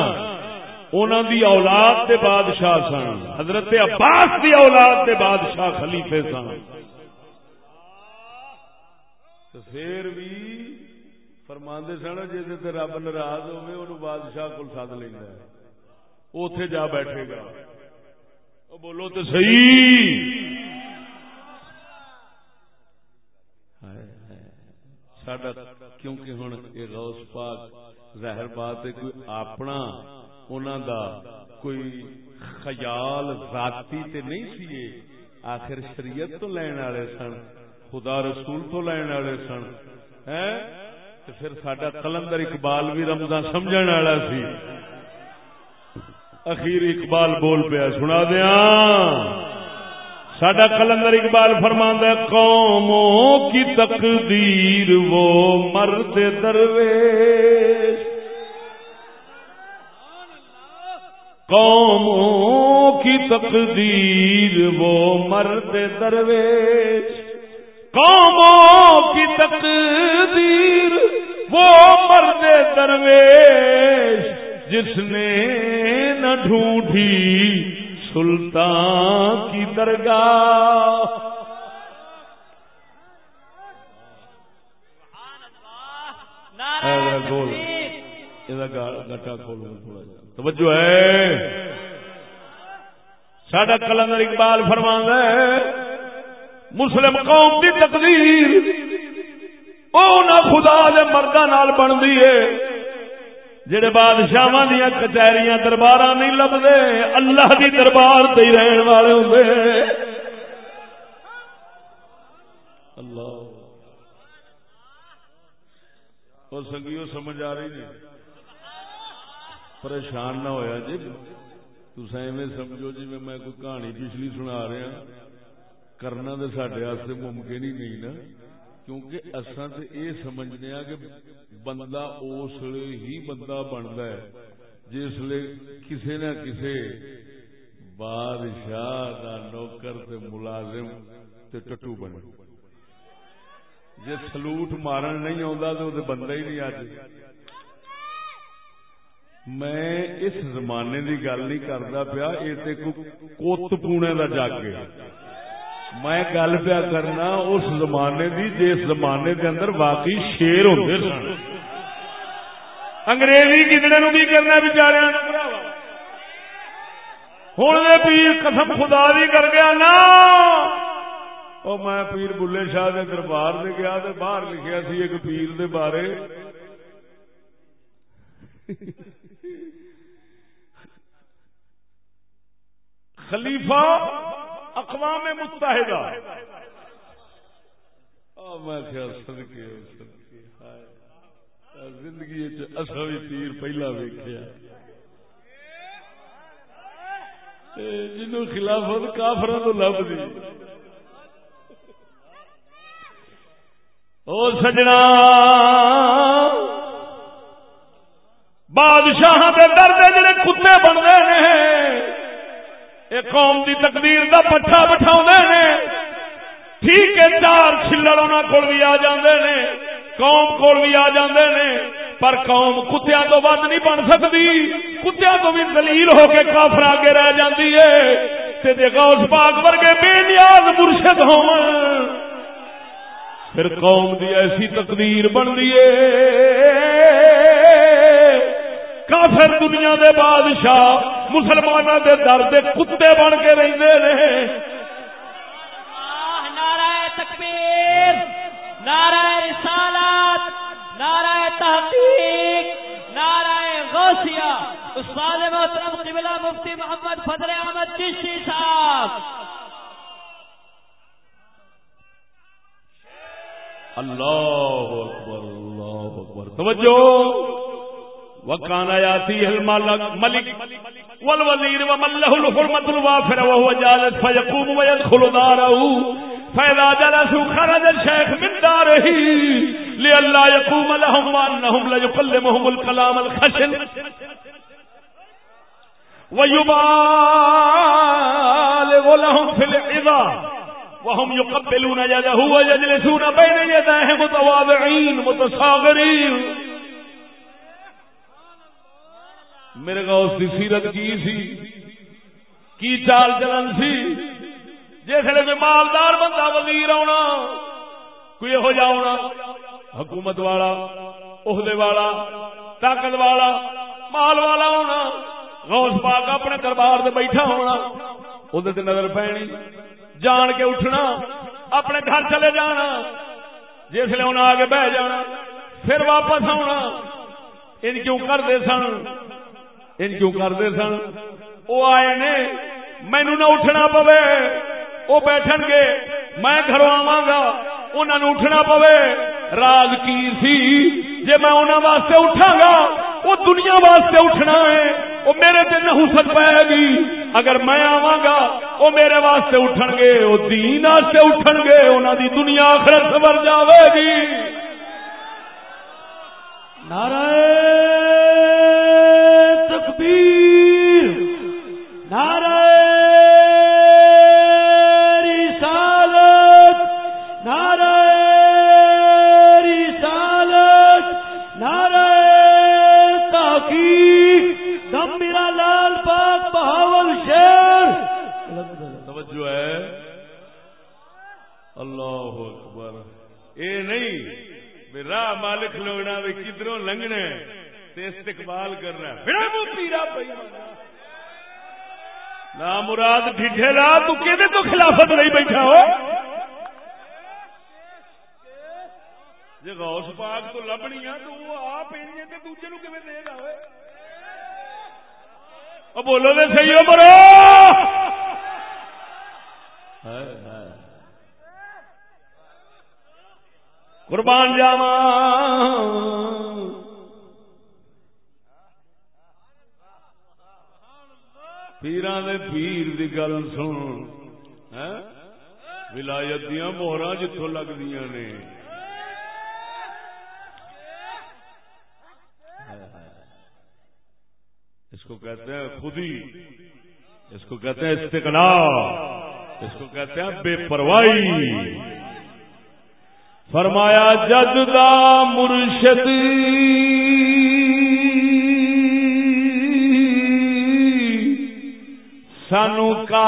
انہوں دی اولاد دے بادشاہ سن، حضرت عباس دی اولاد دے بادشاہ خلیفے سن۔ پھر بھی فرماندے سن جی رب ناراض ہوے ان بادشاہ کو سد لینا اتے جا بیٹھے گا۔ بولو تو صحیح۔ سڈا کیونکہ ہوں یہ غوث پاک ظاہر بات ہے، کوئی اپنا انہوں دا کوئی خیال ذاتی تے نہیں سی آخر شریعت تو لین والے سن، خدا رسول تو لین والے سن پھر سڈا کلندر اقبال بھی رمضان سمجھ والا سی۔ اخیر اقبال بول پیا، سنا دیا سڈا کلندر اقبال فرماندہ قوموں کی تقدیر وہ مرد درویش۔ قوموں کی تقدیر وہ مرد درویش۔ قوموں کی تقدیر وہ مرد درویش۔ جس نے نہ ڈھونڈی سلطان کی درگاہ۔ گول گٹا کھولو تھوڑا جا۔ توجہ ہے۔ سڈا کلندر اقبال فرما ہے، مسلم قوم کی تقدیر وہ خدا دے مردہ نال بنتی ہے۔ جڑے بادشاہ دیا کچہریاں دربار نہیں لبتے اللہ دی دربار تے رہن والے ہوں اللہ۔ اور سنگیو سمجھ آ رہی نہیں۔ پریشان نہ ہویا جی. تصا ایویں سمجھو جی میں میں کوئی کہانی پچھلی سنا رہا. کرنا تو سڈے ممکن ہی نہیں نا. کیونکہ اصا تو یہ سمجھنے کہ بندہ اس ہی بندہ بنتا ہے جس کسی نہ کسی بادشاہ کا نوکر تے ملازم تے ٹٹو بنے. جی سلوٹ مارن نہیں آتا تو بندہ ہی نہیں آج میں اس زمانے دی گل نہیں کرتا پیا، یہ کوت پونے کا جگ میں گل پیا کرنا، اس زمانے دی، جس زمانے دے اندر واقعی شیر ہوتے سن۔ انگریزی کتنے نو کی کرنا بچارے ہوں پیر قسم خدا بھی کر گیا نا۔ او میں پیر بلے شاہ دے دربار سے گیا باہر لکھیا سی ایک پیر دے بارے۔ خلیفہ اقوام متحدہ۔ میں زندگی اصا بھی تیر پہلا ویکیا جنوں خلافت کافر تو لب دی او سجنا۔ بادشاہ کے درد جڑے کتے بنتے ہیں قوم دی تقدیر دا پٹھا بٹھا نے۔ ٹھیک ہے، چار چلڑ انہوں کو بھی آ جاندے نے۔ قوم کو بھی آ جاندے نے۔ پر قوم کتیا تو ود نہیں بن سکتی۔ کتیا تو بھی دلیل ہو کے کافر آگے رہ جاندی ہے۔ تے جے غوث پاک ورگے بے نیاز مرشد ہون، پھر قوم دی ایسی تقدیر بن دیے کافر دنیا دے بادشاہ مسلمانوں دے در دے کتے بن کے رہتے رہے نعرہ تکبیر نعرہ رسالات نعرہ تحقیق نعرہ غوثیہ۔ استاد محترم قبلہ مفتی محمد فضل احمد چشتی صاحب۔ اللہ اکبر اللہ اکبر۔ توجہ! وكان ياتيه الملك ملك والوزير ومن له الحرمة الوافرة وهو جالس فيقوم ويدخل داره فإذا جلسوا خرج الشيخ من داره لئلا يقوم لهم وأنهم ليكلمهم الكلام الخشن۔ ويبالغ لهم في العظام۔ وهم يقبلون يده ويجلسون بين يديه متواضعين، متصاغرين۔ میرے گا اس کی سیرت کی سی؟ کی چال چلن سی؟ جسے کوئی مالدار بندہ وزیر آنا کوئی یہو جا آنا حکومت والا، عہدے والا، طاقت والا، مال والا ہونا، غوث پاک اپنے دربار سے بیٹھا ہونا وہ نظر پینی جان کے اٹھنا، اپنے گھر چلے جانا جسے انہیں آگے بہ جانا، پھر واپس آنا، ان کیوں کرتے سن؟ ان کیوں کرتے سن؟ وہ آئے نے مینو نہ اٹھنا پوے۔ وہ بیٹھ گے، میں گھروں آوا گا انہوں نے اٹھنا پوے۔ راز کی سی؟ جی میں انہوں واسطے اٹھا گا وہ دنیا واسطے اٹھنا ہے۔ وہ میرے دن نحوست پائے گی۔ اگر میں آوا گا وہ میرے واسطے اٹھن گے۔ وہ دین واسطے اٹھن گے۔ انہوں دی دنیا آخرت سبر جاوے گی۔ نارائن تکبیر، نعرہ رسالت نعرہ رسالت، نعرہ تحقیق دم میرا لال پاک بہاول شیر توجہ ہے۔ اللہ اکبر۔ اے نہیں۔ راہ مالک لوگنا بھی کدھروں لنگنے استقبال کرنا لا مراد ڈھیٹے لا، تو کہدے تو خلافت نہیں بیٹھا ہو؟ جی غوث پاک تو لبنی ہے، تو وہ آپ دوجے نو کیون دے گا بولو تو صحیح ہو مرو۔ قربان جاوا پیران دے پیر دی گل سن ولایت دیا موہرا جتوں لگتی نے۔ اس کو کہتے ہیں خودی، اس کو کہتے ہیں استقنا اس کو کہتے ہیں بے پرواہی۔ فرمایا جد دا مرشد۔ سانو کا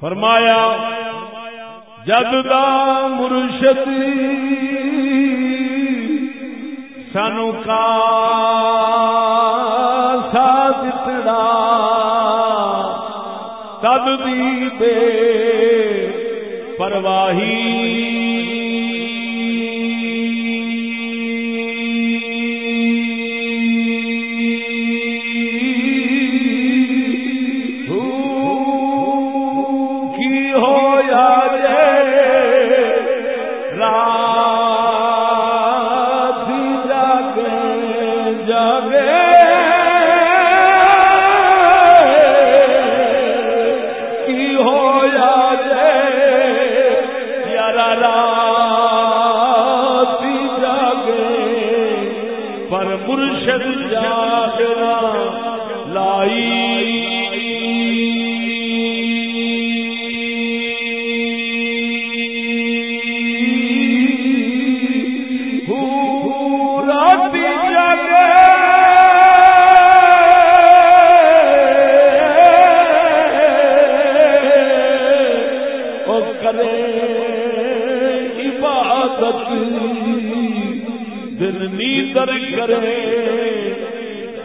فرمایا جد دا مرشد سانو کا ساتڑا تد دی بے پرواہی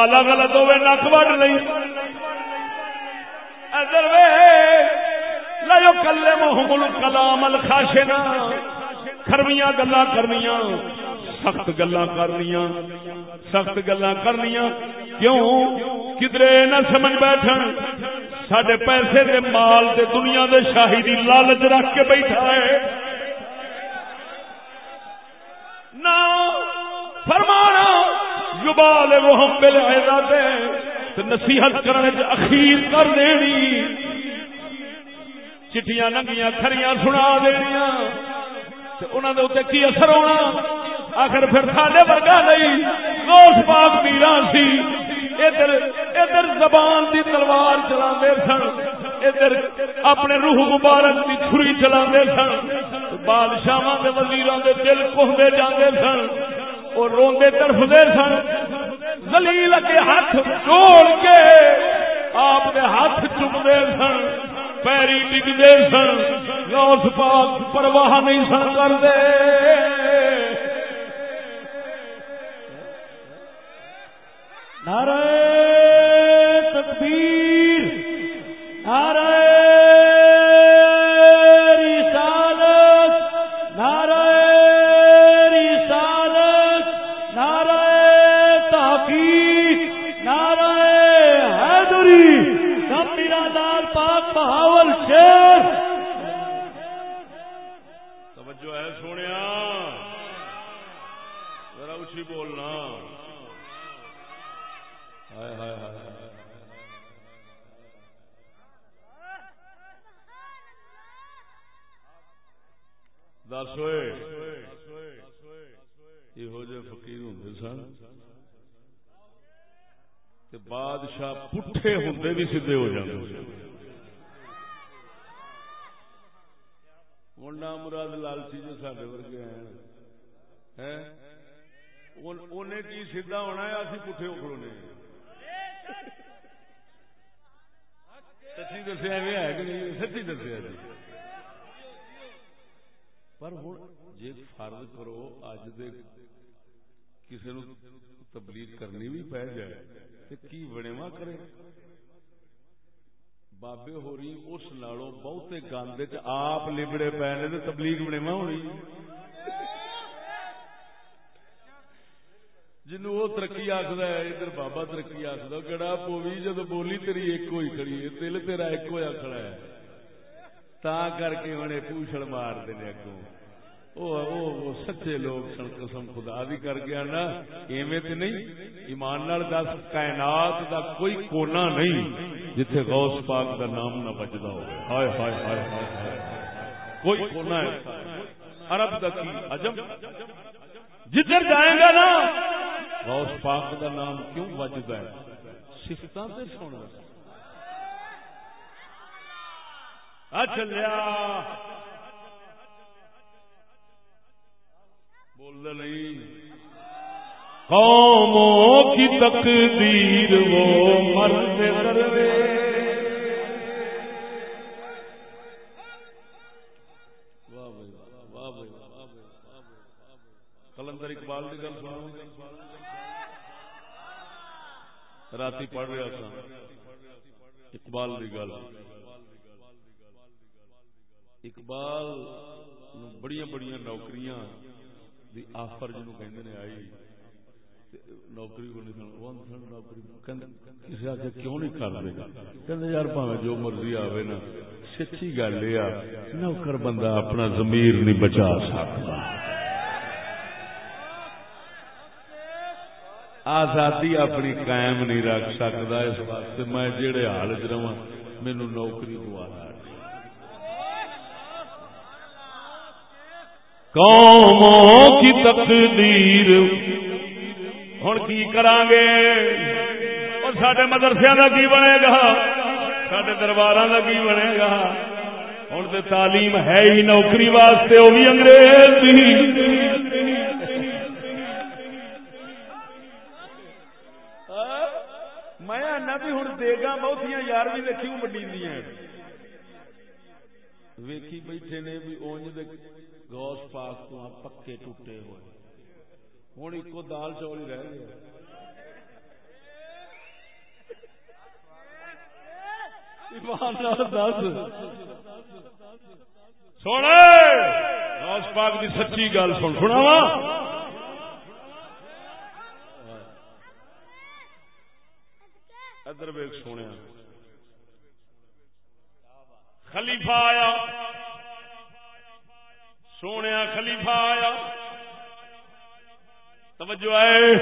حوالہ غلط ہوئے نک بڑھ لئی۔ لو کلے محمل کلام الخاشنا۔ کرویاں گلا کرنیاں، سخت گلا کرنیاں، سخت گلا کرنیاں۔ کیوں؟ کدرے نہ سمجھ بیٹھ سڈے پیسے دے مال دے دنیا دے شاہی دی لالچ رکھ کے بیٹھا ہے۔ یبال وہ ہم بل نصیحت کرنے اخیر کر دینی۔ چٹیاں ننگیاں، کھریاں سنا دنیا انہوں نے اتنے کی اثر ہونا؟ آخر پھر ساڈے ورگا نہیں روس پاک میرا سی۔ ادھر ادھر زبان دی تلوار چلا سن۔ ادھر اپنے روح مبارک کی چھری چلا سن۔ بادشاہ کے وزیر کے دل کھے جانے سن۔ اور روندے تڑفتے سن۔ زلیل کے ہاتھ جوڑ کے آپ نے ہاتھ چکتے سن، پیری ڈگتے سن لوس پاک پرواہ نہیں سن کرتے نعرہ تکبیر، نعرہ دس ہوئے۔ یہو جہ فقیر ہوں سن بادشاہ پٹھے ہوں بھی سیدے ہو جاتے ہوں نام مراد لالچی جو سڈے ورگے ہیں۔ انہیں کی سیدھا ہونا ہے اسی پٹھے اکھڑونے سچی دسیا ہے کہ نہیں؟ سچی دسیا جی پر ہوں جی فرض کرو اج دے کسی نو تبلیغ کرنی بھی پی جائے تو کی بنےوا کرے بابے ہو رہی اس نالوں بہتے گند آپ لبڑے پے نے تبلیغ بنےوا ہونی جنو وہ ترقی آخر ہے ادھر بابا ترقی آخر کہڑا پوی جب بولی تیری ایک ہوئی کھڑی ہے دل تیرا ایک ہوا کھڑا ہے تا کر کے انہیں پوچھڑ مار دینے اگوں سچے لوگ سن قسم خدا بھی کر گیا نا ایویں تے نہیں ایمان نال دس کائنات دا کوئی کونا نہیں جتھے غوث پاک دا نام نہ بجدا ہو ہائے ہائے ہائے ہائے کوئی کونا ہے عرب دا کی عجم جدھر جائیں گا نا غوث پاک دا نام کیوں بجتا ہے سفتوں سے سونا چلیا بول نہیں۔ قوموں کی تقدیر وہ مرد کروے کلندر اقبال کی گل سنا رات پڑھ رہا تھا۔ اقبال کی گل۔ اقبال بڑی بڑی نوکریاں دی آفر جنو کہ آئی نوکری کو نہیں نوکری کسی کیوں نہیں کر دے کہ یار پاوے جو مرضی آوے نا، سچی گل یہ نوکر بندہ اپنا ضمیر نہیں بچا سکتا۔ آزادی اپنی قائم نہیں رکھ سکتا، اس واسطے میں جہے حال چ رہا مینو نوکری دوارا قوموں کی تقدیر۔ ہوں کی کران گے اور سڈے مدرسے کا کی بنے گا؟ سڈے دربار کا کی بنے گا؟ ہوں تو تعلیم ہے ہی نوکری واسطے وہ بھی انگریز میں آنا بھی ہوں دیگا بہت یار بھی دیکھی وڈی ویکھی بیٹھے نے بھی اونج گوس پاک تو پکے ٹوٹے ہوئے۔ ہوں ایک دال چول ہی رہ گیا سونے! غوث پاک دی سچی گل سن۔ سنا وا ادھر ویک سونے خلیفہ آیا۔ سونے خلیفہ آیا۔ توجہ آئے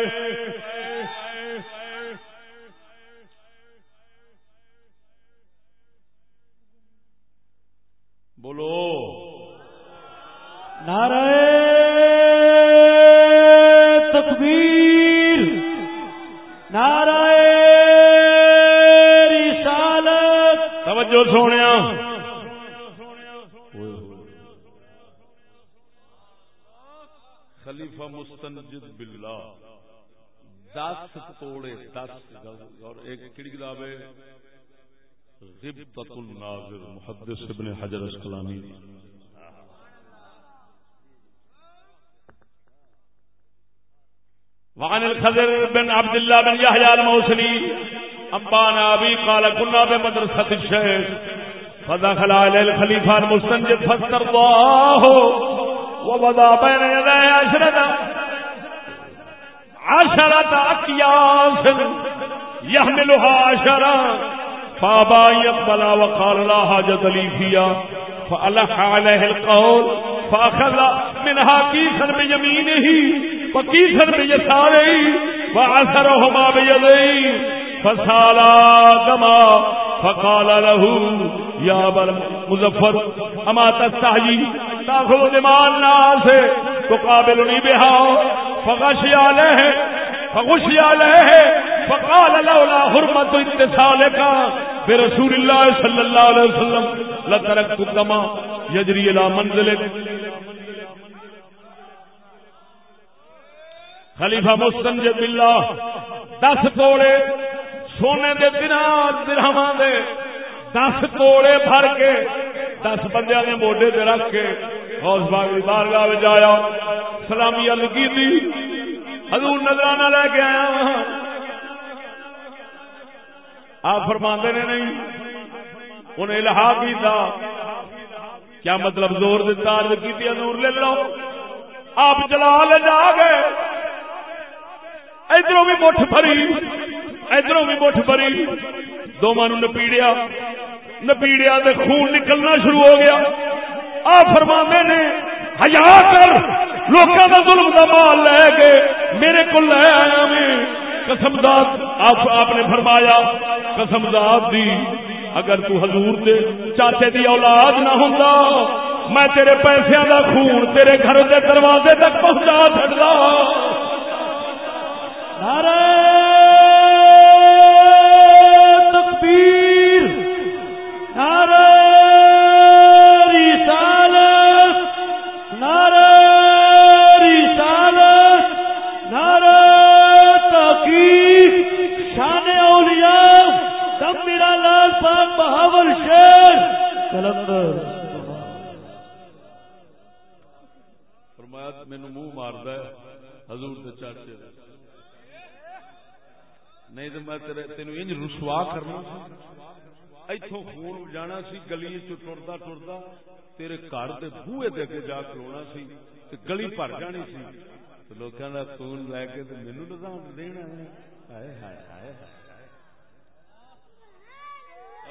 بولو۔ نعرہ تکبیر۔ نعرہ رسالت۔ توجہ سونے خلیفہ مستنجد باللہ۔ دس توڑے، دس اور ایک کڑی کتاب ہے؟ غبطۃ الناظر، محدث ابن حجر اسقلانی۔ وعن الخضر بن عبد الله بن يحيى الموصلي أنبانا أبي قال كنا بمدرسة الشيخ فدخل عليه الخليفة المستنجد فاسترضاه ووضع بين يدي عشرة عشرة أكياس يحملها عشرة فابا يقبل وقال لا حاجة لي فيها فألح عليه القول فأخذ منها كيسا بيمينه وكيسا بيساره وعثرهما بيديه فسالا دما فقال له يا أبا مزفر أما تستحيي تأخذ دماء الناس تقابلني بها فغشي عليه فغشي عليه فقال لولا حرمت اتصال اتصالك برسول الله صلى الله عليه وسلم لتركت كما يجري الى منزلك خلیفہ مستنجد باللہ، دس توڑے سونے دے دنات درہماں دے، دس توڑے بھر کے دس بندیاں نے موڈے تے رکھ کے غوث باغ دی بارگاہ وچ آیا، سلامی عرض کی حضور نظرانہ لے کے آیا وہاں۔ آپ فرما نے نہیں، انہیں الہا کیتا کیا مطلب زور دیتا عرض کی حضور لے لو؟ آپ جلال جا گئے۔ ادھروں بھی مٹھ بھری ادھروں بھی مٹھ بھری دونوں نپیڑیا۔ نپیڑیا دے خون نکلنا شروع ہو گیا۔ آ فرما نے ہیا کر لوگوں کا ظلم کا مال لے کے میرے کو لے آیا میں۔ قسم داد آپ, آپ نے فرمایا قسم داد دی اگر تو حضور دے چاچے دی اولاد نہ ہوتا میں تیرے پیسے دا خون تیرے گھر دے دروازے تک پہنچا سکتا نعرہ نہیں تو میں تین انج رسوا کرنا۔ اتوں خون جانا سی، گلی ٹرتا ٹرتا تیرے گھر کے بوئے دے کے جا کرونا سی تے گلی بھر جانی سی۔ لوگوں کا خون لے کے مینو نظام دینا ہائے ہائے ہائے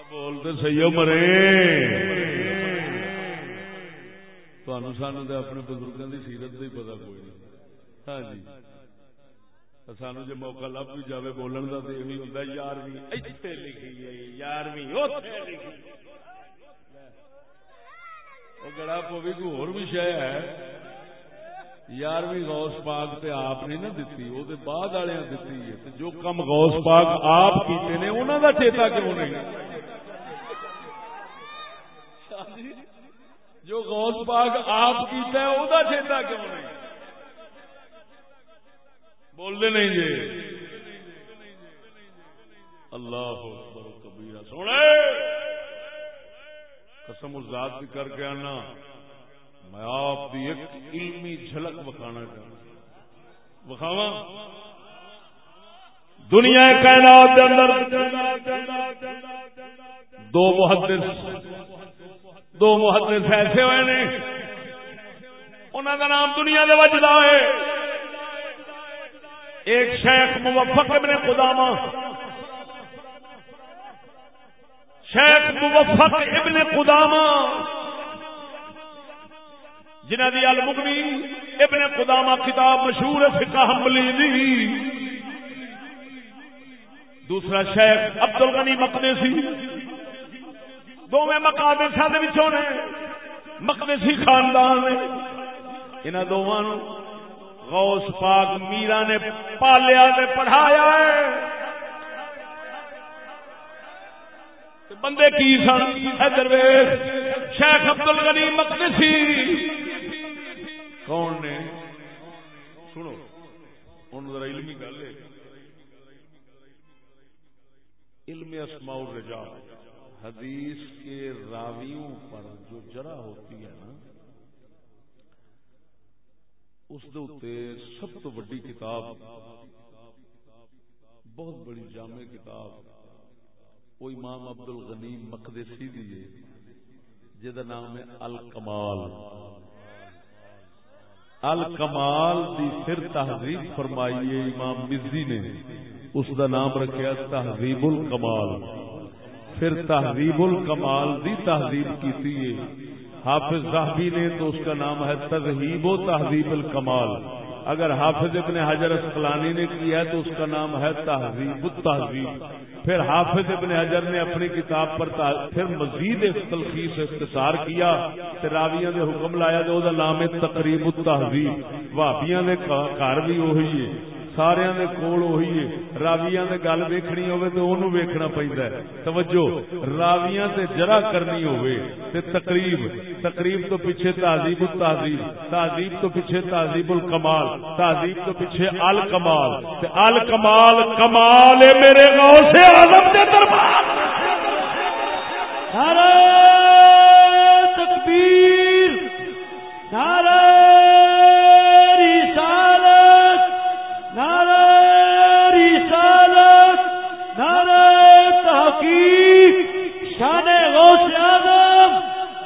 بولتے سی مرے۔ تمہوں سانو تو اپنے بزرگوں کی سیرت کا ہی پتا کوئی نہیں۔ ہاں جی۔ سانو جی موقع لب بھی جائے بولن کا تو یہ ہوتا یارویں اتنے لکھی ہے یارویں گڑا پوی کو ہور بھی شہ ہے یارویں غوث پاک تے آپ نے نہ دتی وہ بعد والے دتی ہے جو کم غوث پاک آپ کیتے نے انہوں کا چیتا کیوں نہیں جو غوث پاک آپ کیتا ہے وہ چیتا کیوں نہیں بولتے نہیں جی۔ اللہ کبیرہ۔ سونے! قسم ذات بھی کر کے آنا۔ میں آپ کی ایک علمی جھلک بکھانا چاہتا بکھاوا دنیا کائنات کے اندر دو محدث دو محدث ایسے ہوئے نے۔ انہوں کا نام دنیا دے وجدا ہے۔ ایک شیخ موفق ابن قدامہ، شیخ موفق ابن قدامہ جنہ دی المغنی ابن قدامہ کتاب مشہور فقہ حنبلی دی۔ دوسرا شیخ عبد الغنی مقدسی۔ دونوں مقابل نے مقدسی خاندان نے۔ انہوں دونوں غوث پاک میرا نے پالیا نے پڑھایا ہے۔ بندے کی سن؟ ادھر شیخ عبد الغنی مقدسی۔ کون نے؟ سنو۔ ہوں ذرا علمی گل ہے۔ علم اسماء الرجال۔ حدیث کے راویوں پر جو جرا ہوتی ہے نا اس سب تو بڑی کتاب، بہت بڑی جامع کتاب، وہ امام عبد الغنی مقدسی دی جہاں نام ہے الکمال۔ الکمال دی پھر تہذیب فرمائی ہے، امام مزی نے اس دا نام رکھا تہذیب الکمال پھر تہذیب الکمال دی تہذیب کی حافظ صاحبی نے تو اس کا نام ہے تہذیب و تہذیب الکمال۔ اگر حافظ ابن حجر اسقلانی نے کیا ہے تو اس کا نام ہے تہذیب التہذیب۔ پھر حافظ ابن حجر نے اپنی کتاب پر پھر مزید تلخیص اختصار کیا راویاں دے حکم لایا جو نام ہے تقریب التہذیب۔ وابیاں دے گھر بھی وہی ہے۔ سارے دے کول وہی ہے راویاں دے گل ویکھنی ہوے تے اونوں ویکھنا پیندا ہے توجہ راویاں تے جرا کرنی ہوے تے تقریب تقریب تو پیچھے تہذیب التہذیب تہذیب تو پیچھے تہذیب الکمال تہذیب تو پیچھے الکمال تے الکمال کمال ہے میرے غوث اعظم دے دربار نعرہ تکبیر نعرہ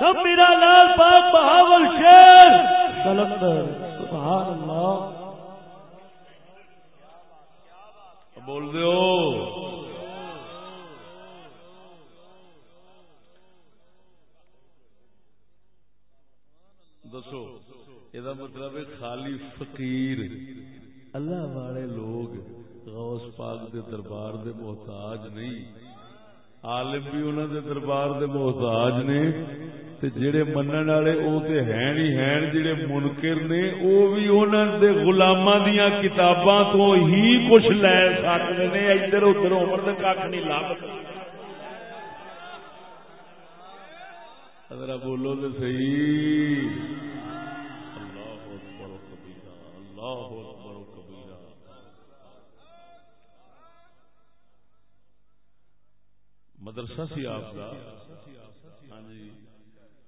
آدم میرا لال پاک بہاول شیر۔ سلندر سبحان اللہ۔ بول دو دسو یہ مطلب ہے خالی فقیر۔ اللہ والے لوگ غوث پاک دے دربار دے محتاج نہیں۔ عالم بھی انہوں دے دربار دے محتاج نے تے جڑے منن والے او تے ہیں ہی ہیں جڑے منکر نے او بھی انہوں دے غلاماں دیاں کتاباں تو ہی کچھ لے سکدے نے ادھر ادھر عمر دے کھ نہیں لب ذرا بولو تے صحیح اللہ اکبر کبیرہ اللہ اکبر مدرسہ سی آپ کا ہاں جی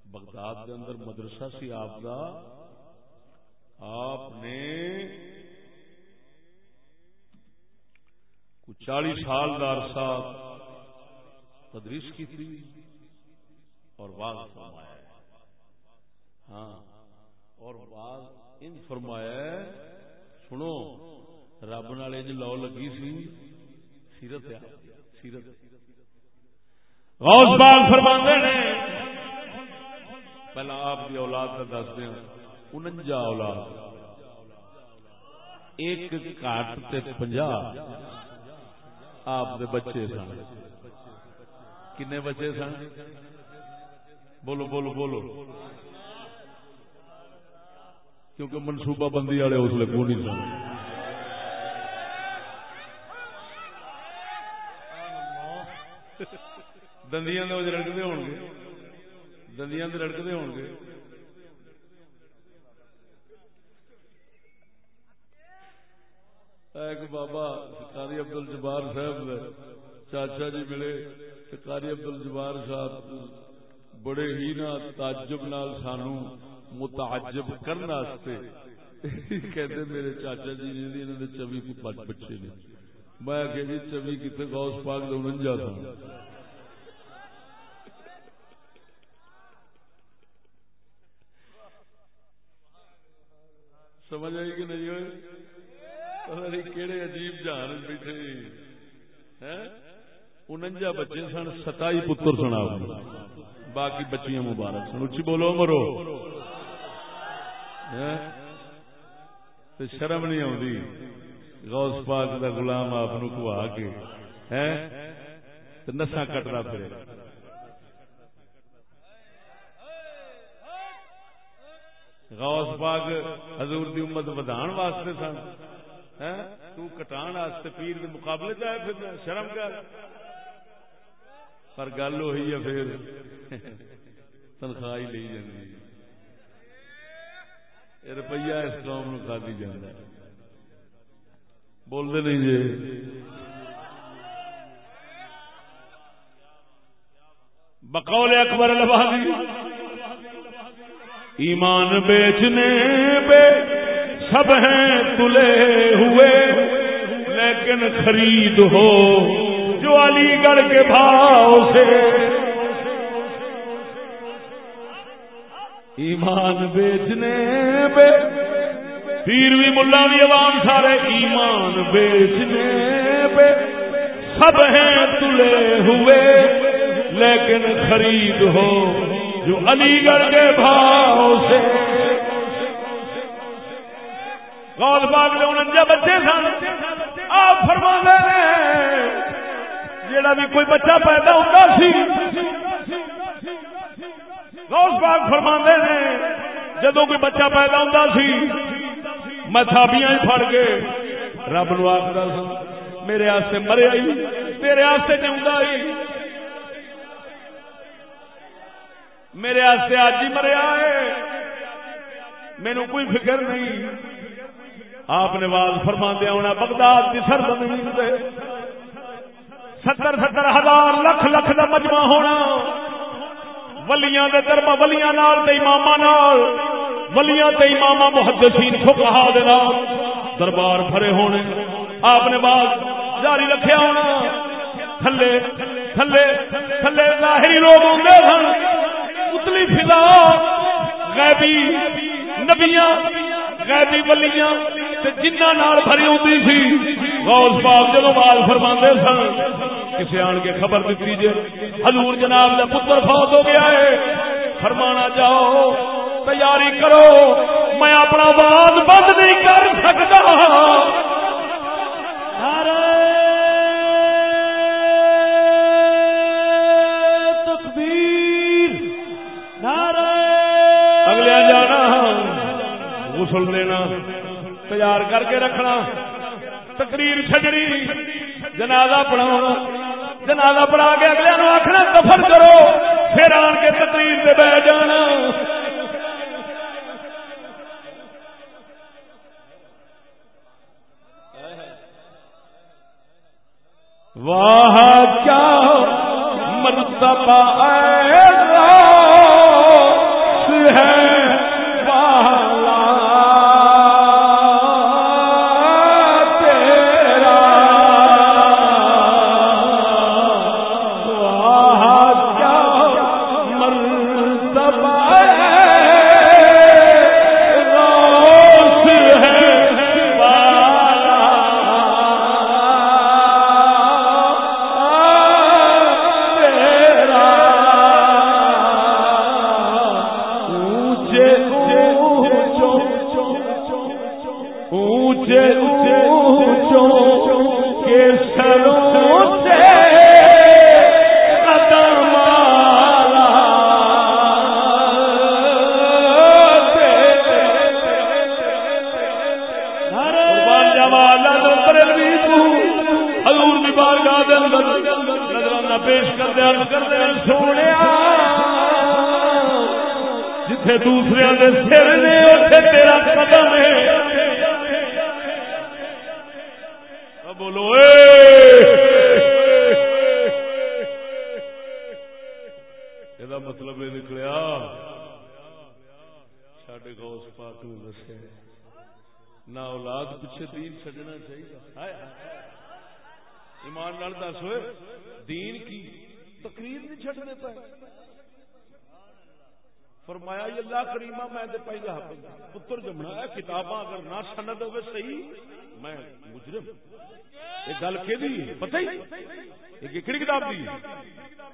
بغداد کے اندر مدرسہ سی آپ کا آپ نے کچھ چالیس سال کا عرصہ تدریس کی تھی اور بعض فرمایا ہاں اور بعض ان فرمایا سنو، رب نال لو لگی سی، سیرت سیرت۔ غوث باغ فرماندے نے، پہلا آپ کی اولاد کا دس دیا انجا اولاد، ایک کاٹ تے پنجا آپ دے بچے سن۔ کنے بچے سن؟ بولو بولو بولو۔ کیونکہ منصوبہ بندی والے اس لیے کو نہیں سن۔ دندیاں رڑکتے ہو گے دندیاں رڑکتے ہو گے ایک بابا کاری ابدل جبار صاحب چاچا جی ملے کاری ابدل جبار صاحب بڑے ہی نا تعجب نال سانو متعجب کرنے کہتے میرے چاچا جی نے چوی بچے نے میں کہ جی چوی کتنے گوس پاک دو انجا تھا سمجھ آئی کہ نہیں ہوئے پتہ نہیں کہڑے عجیب جہان بیٹھے انجا بچے سن، ستائی پتر سنا باقی بچیاں مبارک سن۔ اچھی بولو مرو شرم نہیں آتی غوث پاک دا غلام آپ کوا کے۔ نسا کٹنا پھر غوث پاک حضور دی امت ودان واسطے سن۔ ہاں؟ تو کٹان واسطے پیر دے مقابلے جائے پھر شرم کر۔ پر گل وہی ہے پھر۔ تنخواہ ہی لی جاتی روپیہ اس قوم نو کھا دی جانا بولتے نہیں جی۔ بقول اکبر البادی ایمان بیچنے پہ سب ہیں تلے ہوئے، لیکن خرید ہو جو علی گڑھ کے بھاؤ سے۔ ایمان بیچنے پہ پیر بھی ملا بھی عوام سارے، ایمان بیچنے پہ سب ہیں تلے ہوئے، لیکن خرید ہو جو علی گڑھ کے بھاؤ سے۔ غور باغ نے انجا بچے سن۔ آپ فرما جڑا بھی کوئی بچہ پیدا ہوتا سی۔ روز باغ فرما نے جدو کوئی بچہ پیدا ہوتا سی، میں تھابیاں ہی پڑ کے رب نو آخر میرے آستے مرے آئی تیرے آستے جمدا ہی میرے آستے آج ہی مریا ہے مینو کوئی فکر نہیں۔ آپ نے واز فرما دیا ہونا، بغداد کی سرد زمین سے ستر ستر ہزار لکھ لکھ کا مجمع ہونا۔ ولیاں دے درم ولیاں نال تے اماماں نال۔ ولیاں تے اماماں محدثین فقہا دے نال۔ دربار بھرے ہونے۔ آپ نے بات جاری رکھیا ہونا۔ تھلے تھلے تھلے ظاہری لوگ ہوندے سن اتلی فضا، غیبی نبیاں، غیبی ولیاں تے جنہ نال بھری ہوندی سی۔ غوث پاک جدو بات فرماندے سن کسی آن کے خبر دیتی جی حضور جناب کا پتر فوت ہو گیا ہے۔ فرمانا جاؤ، تیاری کرو، میں اپنا بات بند نہیں کر سکتا۔ غسل لینا، تیار کر کے رکھنا، تقریر چھجڑی جنازہ پڑھاؤ جنازہ پڑھا کے اگلے نو آخنا دفن کرو، پھر آن کے تقریر سے بہ جانا۔ واہ، کیا مرتبہ ہے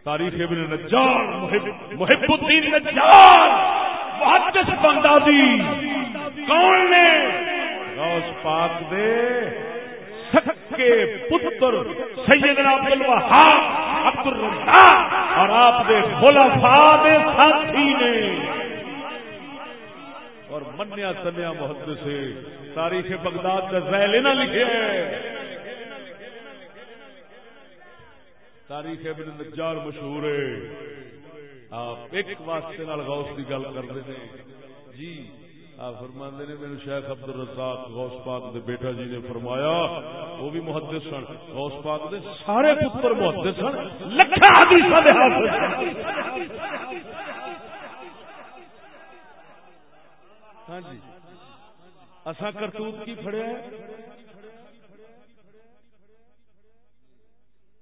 تاریخ ابن نجار، محب الدین نجار، محدث بغدادی، کون نے؟ غوث پاک دے سکے پتر سیدنا عبد الوہاب، عبد الرزاق اور آپ دے خلفاء دے ساتھی نے۔ اور منیا تنیا محدث سے تاریخ بغداد کا ذیل نہ لکھے تاریخ ابن نجار مشہور ہے۔ آپ ایک واسطے نال غوث کی گل کرتے ہیں۔ جی آپ فرماندے نے میرے شیخ عبد الرزاق غوث پاک دے بیٹا جی نے فرمایا، وہ بھی محدث سن۔ غوث پاک دے سارے پتر محدث سن۔ لکھا حدیثاں دے حافظ۔ ہاں جی۔ اسا کرتوت کی پھڑیا ہے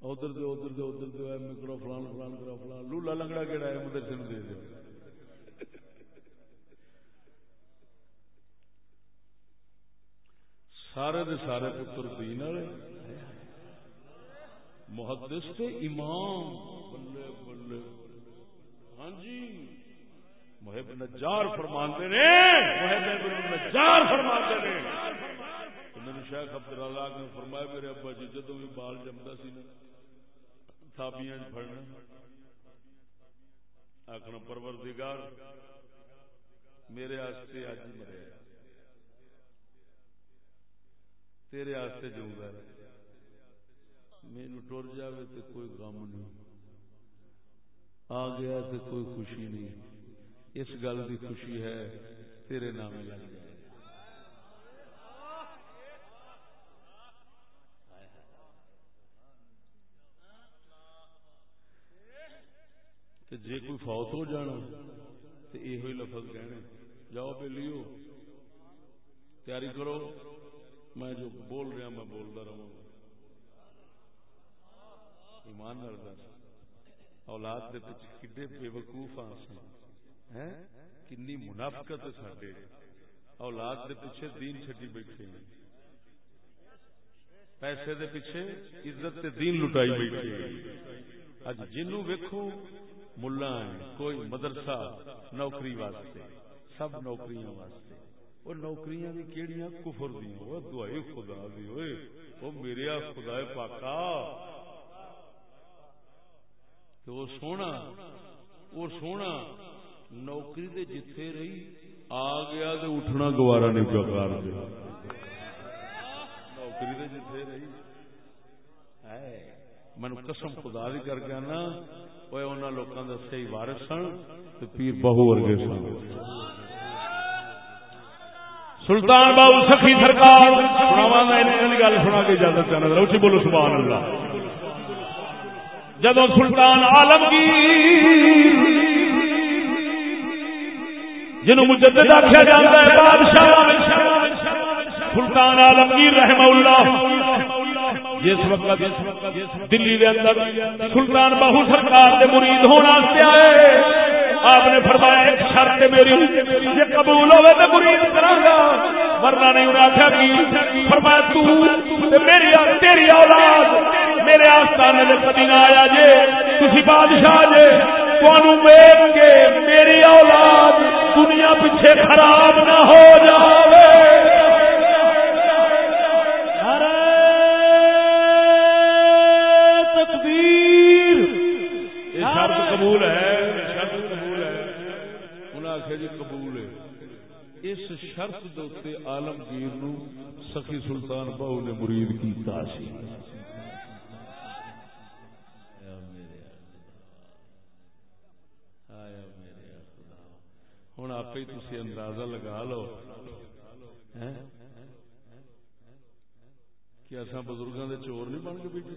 ادھر دے ادھر دے ادھر دے ایم کرو فلان فلان، کرو، فلان۔ لولا لنگڑا کیڑا ہے، مدرسے نو دے دے۔ سارے دے سارے پتر دین والے، محدث تے امام۔ بلے بلے ہاں جی۔ محب نجار فرماندے نے، محب نجار فرماندے نے۔ شیخ عبد اللہ نے فرمایا، میرے ابا جی جدو بھی بال جمتا سی نا تھابیاں پڑنا آخنا پروردگار، میرے آستے اج ہی مریا۔ تیرے آستے جوں گا مینو ٹر جاوے تو کوئی غم نہیں۔ آ گیا تو کوئی خوشی نہیں۔ اس گل کی خوشی ہے، تیرے نام لگ جائے جی کوئی فوت ہو جانا تو یہ لفظ کہنے، جاؤ پہ لیو، تیاری کرو، میں جو بول رہا میں بولتا رہا ایمان دس اولاد کے پیچھے کڈے بے وقوف آ کنی منافقت سڈے اولاد دے پیچھے ہاں دین چڈی بیٹھے۔ پیسے دے پیچھے عزت تے دین لٹائی بیٹھے۔ اج جنوں ویکھو ملا کوئی مدرسہ، نوکری واسطے، سب نوکریاں واسطے۔ وہ نوکریاں بھی کیڑیاں کفر دیا وہ دعائی خدا دی ہوئے وہ میرے خدا پاکا۔ تو وہ سونا وہ سونا۔ نوکری دے جتھے رہی، آ گیا تو اٹھنا گوارا نہیں پیا کر دیا نوکری دے جتھے رہی۔ من قسم خدا دی کر کے نا وہ انہوں لوگوں کا صحیح وارث سن تو پیر بہو ورگے سن سلطان بابو سخی سرکار گل سنا کے اجازت چاہنا روچی بولو سبحان اللہ جدو سلطان عالمگیر جنہوں مجدد آخیا جاتا ہے بادشاہ سلطان عالمگیر رحمہ اللہ جس وقت دلی دے اندر سلطان بہو سرکار دے مرید ہونا آئے، آپ نے فرمایا، ایک شرط میری، یہ قبول ہوئے تو مرید کرا گا۔ ورنہ نہیں انہیں آخیا کی فرمایا، تو میری تیری اولاد میرے آستانے دے کبھی نہ آیا جے کسی بادشاہ جے ویگ کے میری اولاد دنیا پیچھے خراب نہ ہو جائے اس شرط دے آلمگیر نو سخی سلطان بہو نے مرید کی تاسی ہوں آپ ہی تھی اندازہ لگا لو۔ کہ اصا بزرگوں کے چور نہیں بن کے بیٹھے؟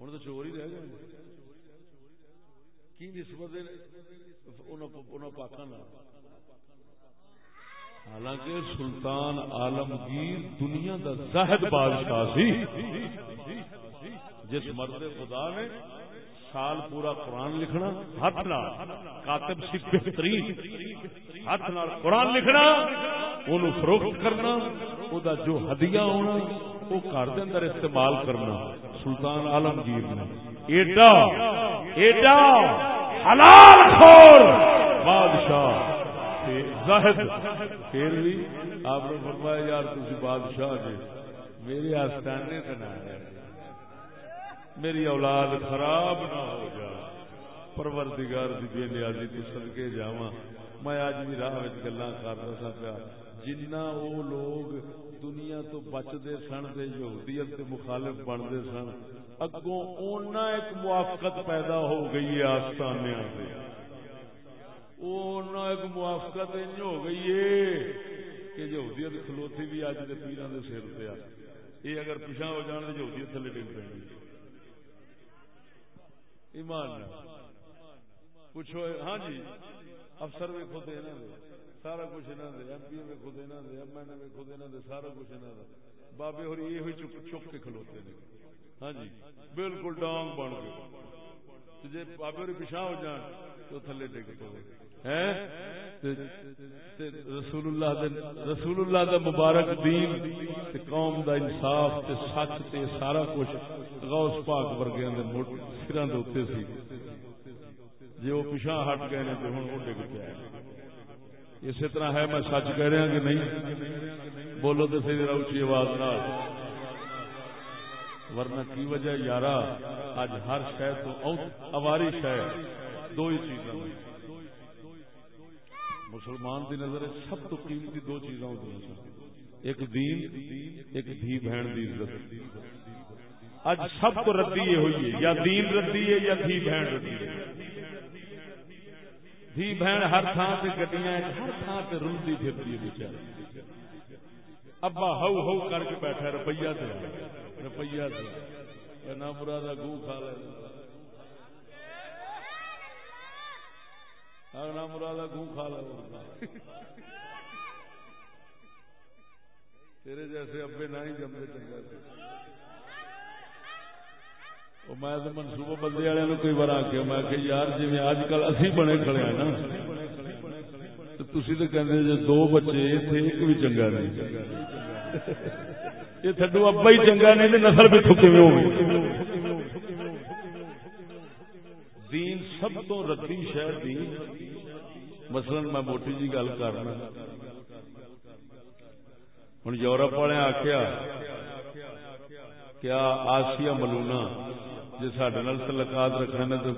ہوں تو چور ہی رہ گئے۔ کی نسبت پاکوں حالانکہ سلطان عالمگیر دنیا کا زاہد بادشاہ سی۔ جس مرد خدا نے سال پورا قرآن لکھنا، ہاتھ نال کاتب سی بہترین، ہاتھ نال قرآن لکھنا، انہوں فروخت کرنا او دا جو ہدیہ ہونا وہ گھر کے اندر استعمال کرنا سلطان عالمگیر نے۔ ایڈا ایڈا حلال خور، بادشاہ زاہد۔ پھر بھی آپ نے فرمایا، یار تھی بادشاہ جی میرے آستانے کا نام ہے میری اولاد خراب نہ ہو جا۔ پروردگار دی بے نیازی تو صدقے جاواں۔ میں اج بھی راہ وچ گلاں کردا سا پیا۔ جنہ او لوگ دنیا تو بچدے سن تے یہودیت تے مخالف بنتے سن۔ اگوں اونا ایک موافقت پیدا ہو گئی ہے آستانیاں تے اونا ایک موافقت انج ہو گئی ہے کہ یہودیت کھلوتی بھی اج دے پیراں دے سر تے آ۔ یہ اگر پیچھا ہو جان تو یہودیت تھلے ڈگ پینی۔ ایمان پوچھو ہاں جی افسر بھی خود انہوں سارا کچھ انہوں نے ایم پی بھی خود انہوں نے ایم این بھی خود انہوں نے سارا کچھ انہوں نے بابے ہو یہ چپ چپ کے کھلوتے ہیں ہاں جی بالکل ڈانگ بن گئے۔ جی بابے ہو پچھا ہو جان، تو تھلے ڈگ پہ رسول اللہ رسول اللہ دا مبارک دین تے قوم دا انصاف تے سچ تے سارا کچھ غوث پاک ورگیاں دے سراں دے اوتے سی۔ جی وہ پیچھا ہٹ گئے نے تو ہوں وہ ڈگ پیا۔ اسی طرح ہے، میں سچ کہہ رہا کہ نہیں؟ بولو تو صحیح، ذرا اچھی آواز نہ ورنہ کی وجہ یارا اج ہر شہر تو اواری شہر دو ہی چیزاں مسلمان دی نظر سب تو قیمتی دو چیزاں ہوتی ہیں۔ ایک دین، ایک دھی بہن دی عزت۔ اج سب تو ردی یہ ہوئی ہے، یا دین ردی ہے یا دھی بہن ردی ہے۔ دھی بہن ہر تھان سے گڈیاں ہر تھان سے رلتی پھرتی ہے بیچاری ابا ہو ہو کر کے بیٹھا روپیہ سے روپیہ سے نہ برا دا گو کھا لے نہ برا دا گو کھا لے تیرے جیسے ابے نہ ہی جمے چنگا میں منصوبہ بندے والے کئی بار آ کے میں کہ یار جی اج کل اسی بنے کھڑے ہیں نا۔ تھی تو کہتے جی دو بچے تھے ایک بھی چنگا نہیں۔ یہ تھڈو ابا ہی چنگا نہیں نسل بھی تھکے میں ہو دین سب تو ردی شہر دی۔ مثلا میں موٹی جی گل کرنا۔ ہوں یورپ والے آخیا کیا آسیا ملونا جی سڈے تلکات رکھنے تو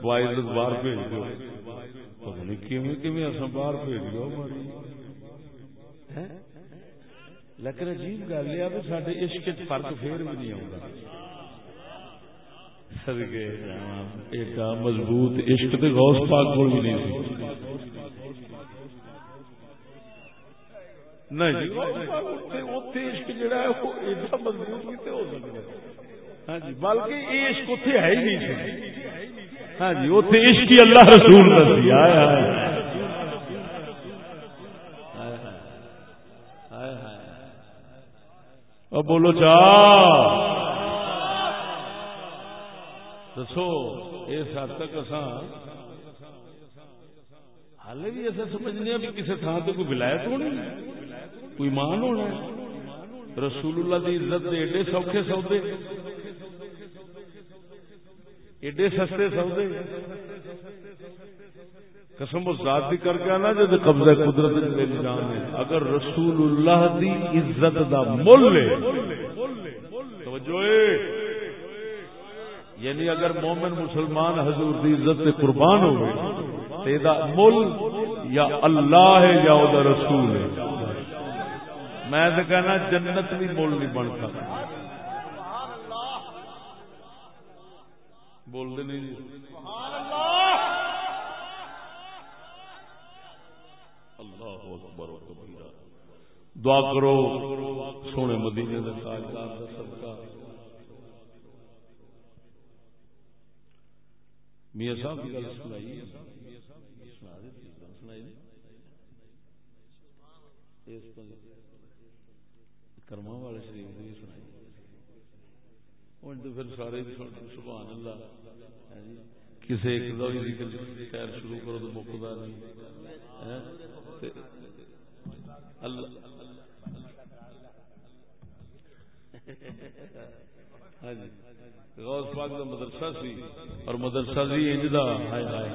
بوائز باہر بھیج دو پتا نہیں اصا باہر بھیج دو لیکن عجیب گل یہ سڈے عشق فرق پھر بھی نہیں آتا سدگے ایڈا مضبوط عشق تو غوث پاک کو بھی نہیں نہیں عشق جڑا ہے وہ ایڈا مضبوط بھی ہو سکتا ہے ہاں جی بلکہ عشق اتنے ہے ہی نہیں ہاں جی اتنے عشق ہی اللہ رسول دسی اور بولو چا دسو، اس حد تک اسان ہال بھی ایسا سمجھنے بھی کسی تھان سے کوئی ولایت ہونی کوئی مان ہونا رسول اللہ کی عزت ایڈے سوکھے سودے۔ ایڈے سستے سودے قسم و ذات بھی کر کے آنا جب قبضہ قدرت نظام ہے۔ اگر رسول اللہ دی عزت دا مل توجہ یعنی اگر مومن مسلمان حضور دی عزت سے قربان ہوئے تو مل یا اللہ ہے یا او رسول ہے۔ میں تو کہنا جنت بھی مل نہیں بن سکتا۔ بول دے نہیں جی۔ اللہ اکبر و کبیرہ۔ دعا کرو سونے مدینے کا تاجدار کا صدقہ۔ میاں صاحب کی گل سنائی سنا دیتی سنائی کرما والے شریف نے سنائی۔ تو پھر سارے سبحان اللہ۔ کسی ایک خیر شروع کرو تو مکتا نہیں۔ ہاں؟ اللہ ہاں جی۔ غوث پاک کا مدرسہ سی اور مدرسہ سی انج دا۔ ہائے ہائے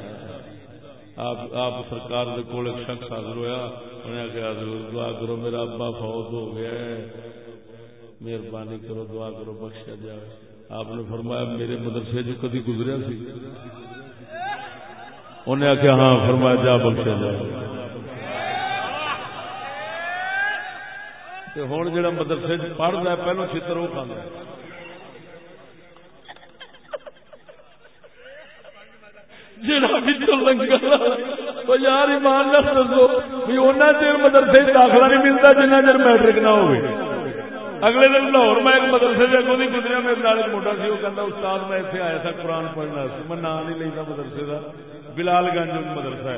آپ آپ سرکار دے کول ایک شخص حاضر ہویا۔ انہیں کہا حضور، دعا کرو میرا ابا فوت ہو گیا ہے۔ مہربانی کرو، دعا کرو بخشا جائے۔ آپ نے فرمایا میرے مدرسے جو کدی گزریا سی۔ انہیں آخیا ہاں فرمایا جا بخشا جائے ہوں جا مدرسے پڑھتا ہے، پہلو چتر وہ کھانا جا لنگر یار، ایمان دسو بھی چر مدرسے داخلہ نہیں ملتا جنہ چر میٹرک نہ ہوگی اگلے دن لاہور میں ایک مدرسے سے اگوں نہیں گزریا میرے نال موٹا سی، وہ کہتا استاد، میں اتنے آیا تھا قرآن پڑھنا سی۔ میں نام نہیں لینا مدرسے کا بلال گنج مدرسہ ہے۔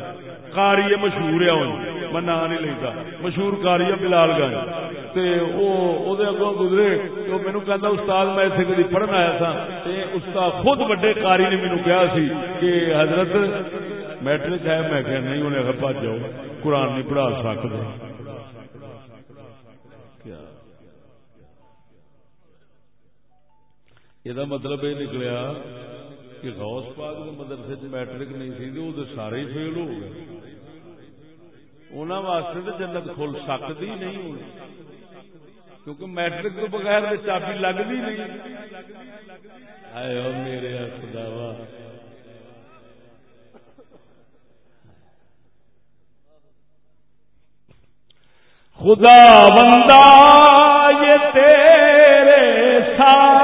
کاری مشہور ہے میں نام نہیں لیتا مشہور کاری ہے بلال گنج۔ اگوں گزرے۔ تو مینو کہتا استاد، میں اتنے کدی پڑھن آیا تھا۔ استاد خود وڈے کاری نے مینو کہا سی کہ حضرت میٹرک ہے۔ میں کہ نہیں، انہیں بچ جاؤ قرآن نہیں پڑھا سکتے یہ مطلب یہ نکلیا کہ غوث پاک کے مدرسے میٹرک نہیں سی وہ سارے ہی فیل ہو گئے انہوں واسطے تو جنت کھل سکتی نہیں ہونی کیونکہ میٹرک تو بغیر چابی لگتی نہیں آئے میرے خدا خدا بندہ یہ تیرے ساتھ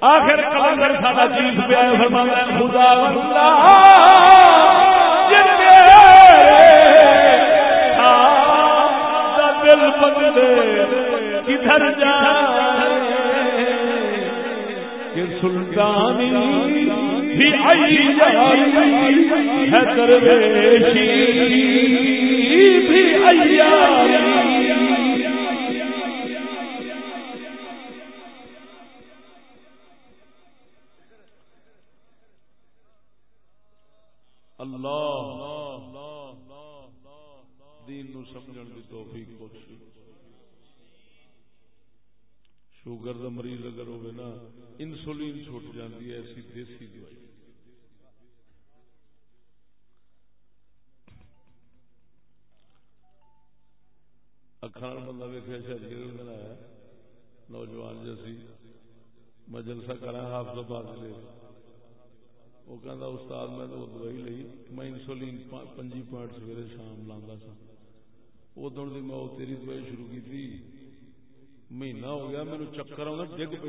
آخر کلندر سارا چیز جی پہ فرمانا خدا بندہ دل بدلے، کدھر جا کہ سلطانی بھی آئی ہے درویشی، بھی آئی نو سمجھن دی توفیق بخشی شوگر کا مریض اگر ہوگا نا، انسولین چھوٹ جاتی ہے، ایسی دیسی دوائی۔ اکھان بندہ ویکیا شاید آیا۔ نوجوان جیسی میں جلسہ کرا حافظ آباد لے وہ کہہ استاد میں تو دوائی لی میں انسولین پنجی پوائنٹ سویرے شام لانا سا ادھر میں تیری دوائی شروع کی تھی۔ مہینہ ہو گیا میرے چکر آنا ڈگ پہ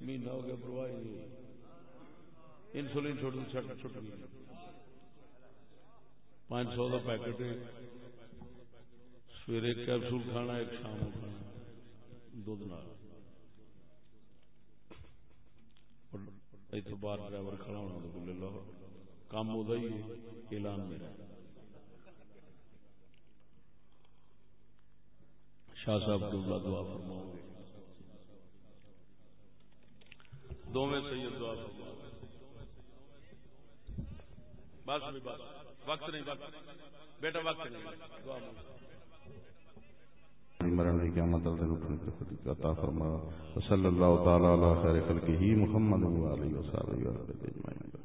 مہینہ ہو گیا، پرواہ نہیں۔ انسولین چھوٹ چھٹ چھٹ گئی۔ پانچ سو کا پیکٹ سویرے ایک کیپسول کھانا، ایک شام کھانا۔ دھد نال۔ اتو باہر ڈرائیور کھڑا ہونا تو بولے، لو، کام وہ اعلان میرا شاہ صاحب دعا فرماؤں گے۔ دو میں سید دعا فرماؤں گے۔ بس بھی بس۔ وقت نہیں وقت بیٹا وقت نہیں دعا مرن کی قیامت عطا فرما۔ صلی اللہ تعالی خیر خلقہ محمد و علیہ وسلم